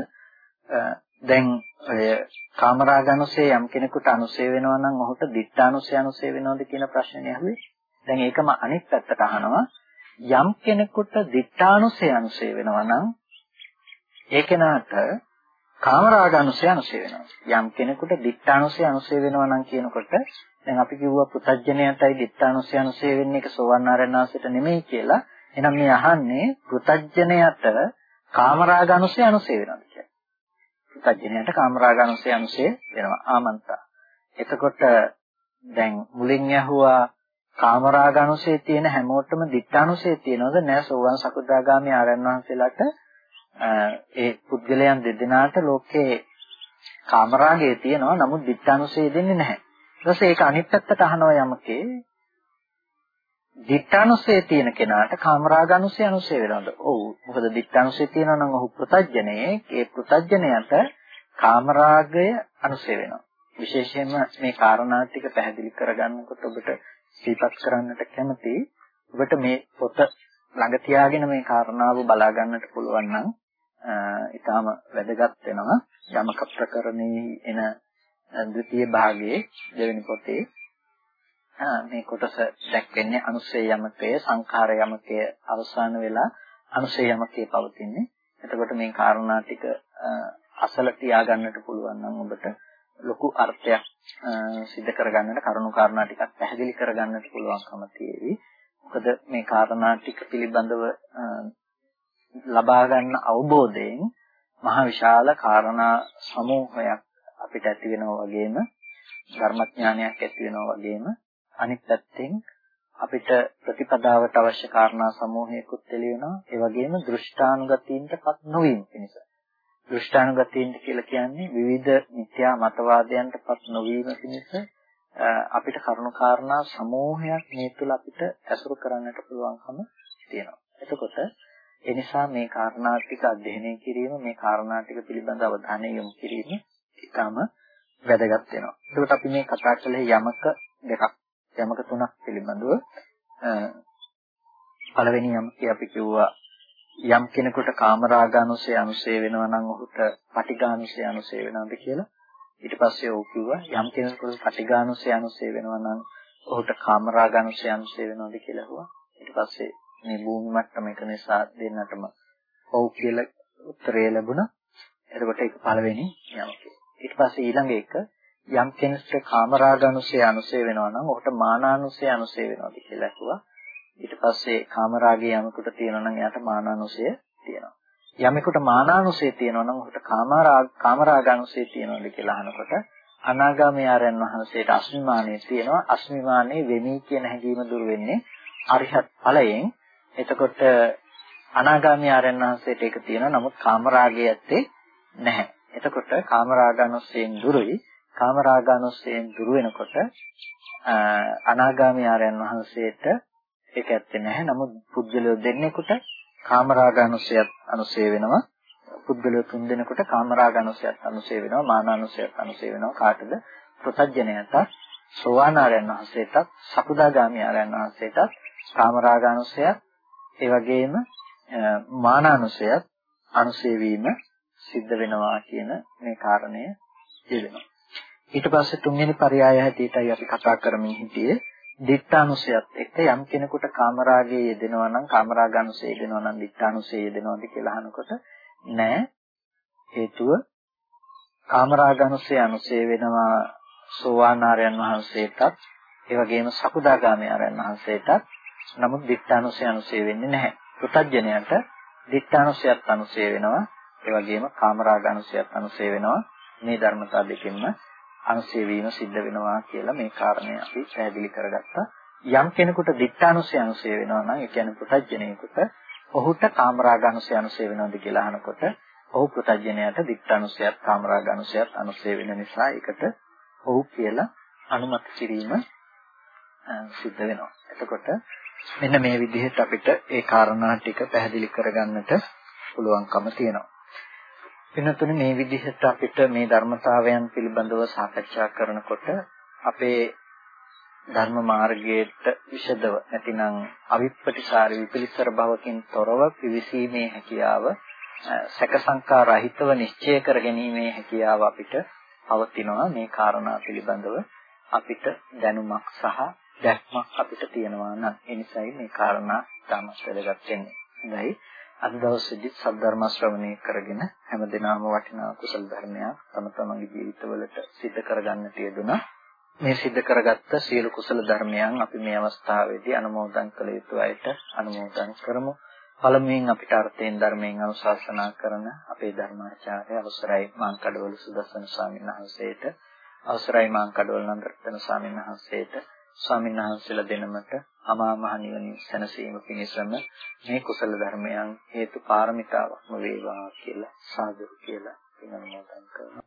දැන් ඔය කාමරාගනුසය යම් කෙනෙකුට අනුසය වෙනවා නම් ඔහුට දිඨානුසය අනුසය වෙනවද කියන ප්‍රශ්නේ අහුවේ. දැන් ඒකම අනිත් පැත්තට අහනවා යම් කෙනෙකුට දිඨානුසය අනුසය වෙනවා නම් ඒ කෙනාට කාමරාගනුසය අනුසය වෙනවා. යම් කෙනෙකුට දිඨානුසය අනුසය වෙනවා නම් කියනකොට දැන් අපි කිව්වා පුතඥයටයි දිත්තානුසය අනුසය වෙන්නේ ඒක සෝවන් ආරණාසයට නෙමෙයි කියලා. එහෙනම් මේ අහන්නේ පුතඥයට කාමරාග අනුසය අනුසය වෙනවද කියලා. පුතඥයට කාමරාග අනුසය අනුසය වෙනවා. ආමන්තා. එතකොට දැන් මුලින් ඇහුවා කාමරාග අනුසය තියෙන හැමෝටම දිත්තානුසය තියෙනවද? නෑ සෝවන් සකුදාගාමී ආරයන් වහන්සේලාට ඒ පුද්ගලයන් දෙදෙනාට ලෝකේ කාමරාගය තියෙනවා. නමුත් දිත්තානුසය දෙන්නේ නැහැ. ඊට පස්සේ ඒක අනිත් පැත්තට අහනවා යමකේ දිත්තානුසය තියෙන කෙනාට කාමරාගානුසය අනුසය වෙනවද? ඔව්. මොකද දිත්තානුසය තියෙනවා නම් ඔහු පෘතජ්ජනේ ඒ පෘතජ්ජනයට කාමරාගය අනුසය වෙනවා. විශේෂයෙන්ම මේ කාරණා ටික පැහැදිලි කරගන්නකොට ඔබට සිහිපත් කරන්නට කැමති ඔබට මේ පොත ළඟ තියාගෙන මේ කාරණාව බලා ගන්නට පුළුවන් නම් ඊටාම වැදගත් වෙනවා යමක ප්‍රකරණේ එන ද්විතීය භාගයේ දෙවෙනි පොතේ මේ කොටස දැක්වෙන්නේ අනුසය යමකය සංඛාර යමකය අවසාන වෙලා අනුසය යමකයේ පවතින්නේ. එතකොට මේ කාරණා ටික අසල තියාගන්නට පුළුවන් නම් ඔබට ලොකු අර්ථයක් සිද්ධ කරගන්නට කරුණු කාරණා ටිකක් පැහැදිලි කරගන්නට පුළුවන්කම තියෙවි. මොකද මේ කාරණා ටික පිළිබඳව ලබා ගන්න අවබෝධයෙන් මහ විශාල කාරණා සමූහයක් අපිට ඇති වෙනවා වගේම ධර්මඥානයක් ඇති වෙනවා වගේම අනිත් පැත්තෙන් අපිට ප්‍රතිපදාවට අවශ්‍ය කාරණා සමූහයකුත් එළියනවා ඒ වගේම දෘෂ්ටානුගතීන්ටපත් නොවීම පිණිස දෘෂ්ටානුගතීන්ට කියලා කියන්නේ විවිධ මිත්‍යා මතවාදයන්ටපත් නොවීම පිණිස අපිට කරුණු කාරණා සමූහයක් මේ තුල අපිට ඇසුරු කරන්නට පුළුවන්කම තියෙනවා. එතකොට ඒ නිසා මේ කාරණා ටික අධ්‍යයනය කිරීම මේ කාරණා ටික පිළිබඳ අවධානය යොමු කිරීම ඉතාම වැදගත් වෙනවා. ඒකට අපි මේ කතා කළේ යමක දෙකක් යමක තුනක් පිළිබඳව පළවෙනි යමකේ අපි කිව්වා යම් කෙනෙකුට කාමරාගානුසය අනුසය වෙනවා නම් ඔහුට පටිඝානුසය අනුසය වෙනවද කියලා. ඊට පස්සේ ඔහු කිව්වා යම් කෙනෙකුට පටිඝානුසය අනුසය වෙනවා නම් ඔහුට කාමරාගානුසය අනුසය වෙනවද කියලා අහුවා. ඊට පස්සේ මේ භූමි මට්ටමක නිසා දෙන්නටම ඔව් කියලා උත්තරය ලැබුණා. එතකොට ඒක පළවෙනි යමකේ. ඊට පස්සේ ඊළඟ එක යම් කෙනෙකුට කාමරාගානුසය අනුසය වෙනවා නම් ඔහුට මානානුසය අනුසය වෙනවාද කියලා ඇහුවා. ඊට පස්සේ කාමරාගය යමෙකුට තියෙනවා නම් එයාට මානානුසය තියෙනවා. යමෙකුට මානානුසය තියෙනවා නම් ඔහුට කාමරාග කාමරාගානුසය තියෙනවාද කියලා අහනකොට අනාගාමී ආරයන් වහන්සේට අස්මිමානය තියෙනවා. අස්මිමානයේ වෙමි කියන හැඟීම දුර වෙන්නේ අරිහත් ඵලයෙන්. එතකොට අනාගාමී ආරයන් වහන්සේට ඒක තියෙනවා. නමුත් කාමරාගය ඇත්තේ නැහැ. එතකොට කාමරාගානුස්සයෙන් දුරුයි කාමරාගානුස්සයෙන් දුරු වෙනකොට අනාගාමී ආරයන් වහන්සේට ඒක ඇත්තේ නැහැ. නමුත් පුද්ගලයෝ දෙන්නෙකුට කාමරාගානුස්සයත් අනුසය වෙනවා. පුද්ගලයෝ තුන් දෙනෙකුට කාමරාගානුස්සයත් අනුසය වෙනවා. මානානුස්සයත් අනුසය වෙනවා. කාටද? ප්‍රතඥයට සෝවාන් ආරයන් වහන්සේටත් සකුදාගාමී ආරයන් වහන්සේටත් කාමරාගානුස්සයත් ඒ වගේම මානානුස්සයත් අනුසය වීම සිද්ධ වෙනවා කියන මේ කාරණය කියවෙනවා. ඊට පස්සේ තුන්වෙනි පරයය හැටියටයි අපි කතා කරමින් හිටියේ දිත්තානුසයත් එක්ක යම් කෙනෙකුට කාමරාගයේ යෙදෙනවා නම් කාමරාගානුසය යෙදෙනවා නම් දිත්තානුසය යෙදෙනවද කියලා අහනකොට නෑ හේතුව කාමරාගානුසය අනුසය වෙනවා සෝවාන් ආර්යයන් වහන්සේටත් ඒ වගේම සකුදාගාමී ආර්යයන් වහන්සේටත් නමුත් දිත්තානුසය අනුසය වෙන්නේ නැහැ. පුතඥයට දිත්තානුසයත් අනුසය වෙනවා ඒ වගේම කාමරාග අනුසයත් අනුසය වෙනවා. මේ ධර්මතා දෙකෙන්ම අනුසය වීම සිද්ධ වෙනවා කියලා මේ කාරණය අපි පැහැදිලි කරගත්තා. යම් කෙනෙකුට දිත්තානුසය අනුසය වෙනවා නම් ඒ කියන්නේ පුතඥයෙකුට ඔහුට කාමරාග අනුසය අනුසය වෙනවද කියලා අහනකොට ඔහු පුතඥයාට දිත්තානුසයත් කාමරාග අනුසයත් අනුසය වෙන නිසා ඒකට ඔහු කියලා අනුමත කිරීම සිද්ධ වෙනවා. එතකොට මෙන්න මේ විදිහට අපිට ඒ කාරණා ටික පැහැදිලි කරගන්නට පුළුවන්කම තියෙනවා. වෙනතුනේ මේ විදිහට අපිට මේ ධර්මතාවයන් පිළිබඳව සාකච්ඡා කරනකොට අපේ ධර්ම මාර්ගයට විෂදව නැතිනම් අවිප්පටිසාරි විපිලිසර භවකින් තොරව පිවිසීමේ හැකියාව සැක සංකා රහිතව නිශ්චය කර ගැනීමේ හැකියාව අපිට පවතිනවා මේ කාරණා පිළිබඳව අපිට දැනුමක් සහ දැක්මක් අපිට තියෙනවා නම් ඒ නිසායි මේ කාරණා තාමත් වැදගත් වෙන්නේ. හොඳයි. අද දවසේදී සද්ධර්ම ශ්‍රවණය කරගෙන හැමදෙනාම වටිනා කුසල ධර්මයක් තම තමන්ගේ ජීවිතවලට සිද්ධ කරගන්නට යෙදුණා. මේ සිද්ධ කරගත්ත සියලු කුසල ධර්මයන් අපි මේ අවස්ථාවේදී අනුමෝදන් කළ යුතු අයට අනුමෝදන් කරමු. පළමුවෙන් අපිට අර්ථයෙන් ධර්මයෙන් අනුශාසනා කරන අපේ ධර්මාචාර්ය අවසරයි මාංකඩවල සුදස්සන ස්වාමීන් වහන්සේට අවසරයි මාංකඩවල නන්දරත්න ස්වාමීන් වහන්සේට ස්වාමීන් වහන්සේලා දෙනමට අමා මහ නිවනින් සැනසීම පිණිසම මේ කුසල ධර්මයන් හේතු පාරමිතාවක්ම වේවා කියලා සාදු කියලා පින් අනුමෝදන් කරනවා.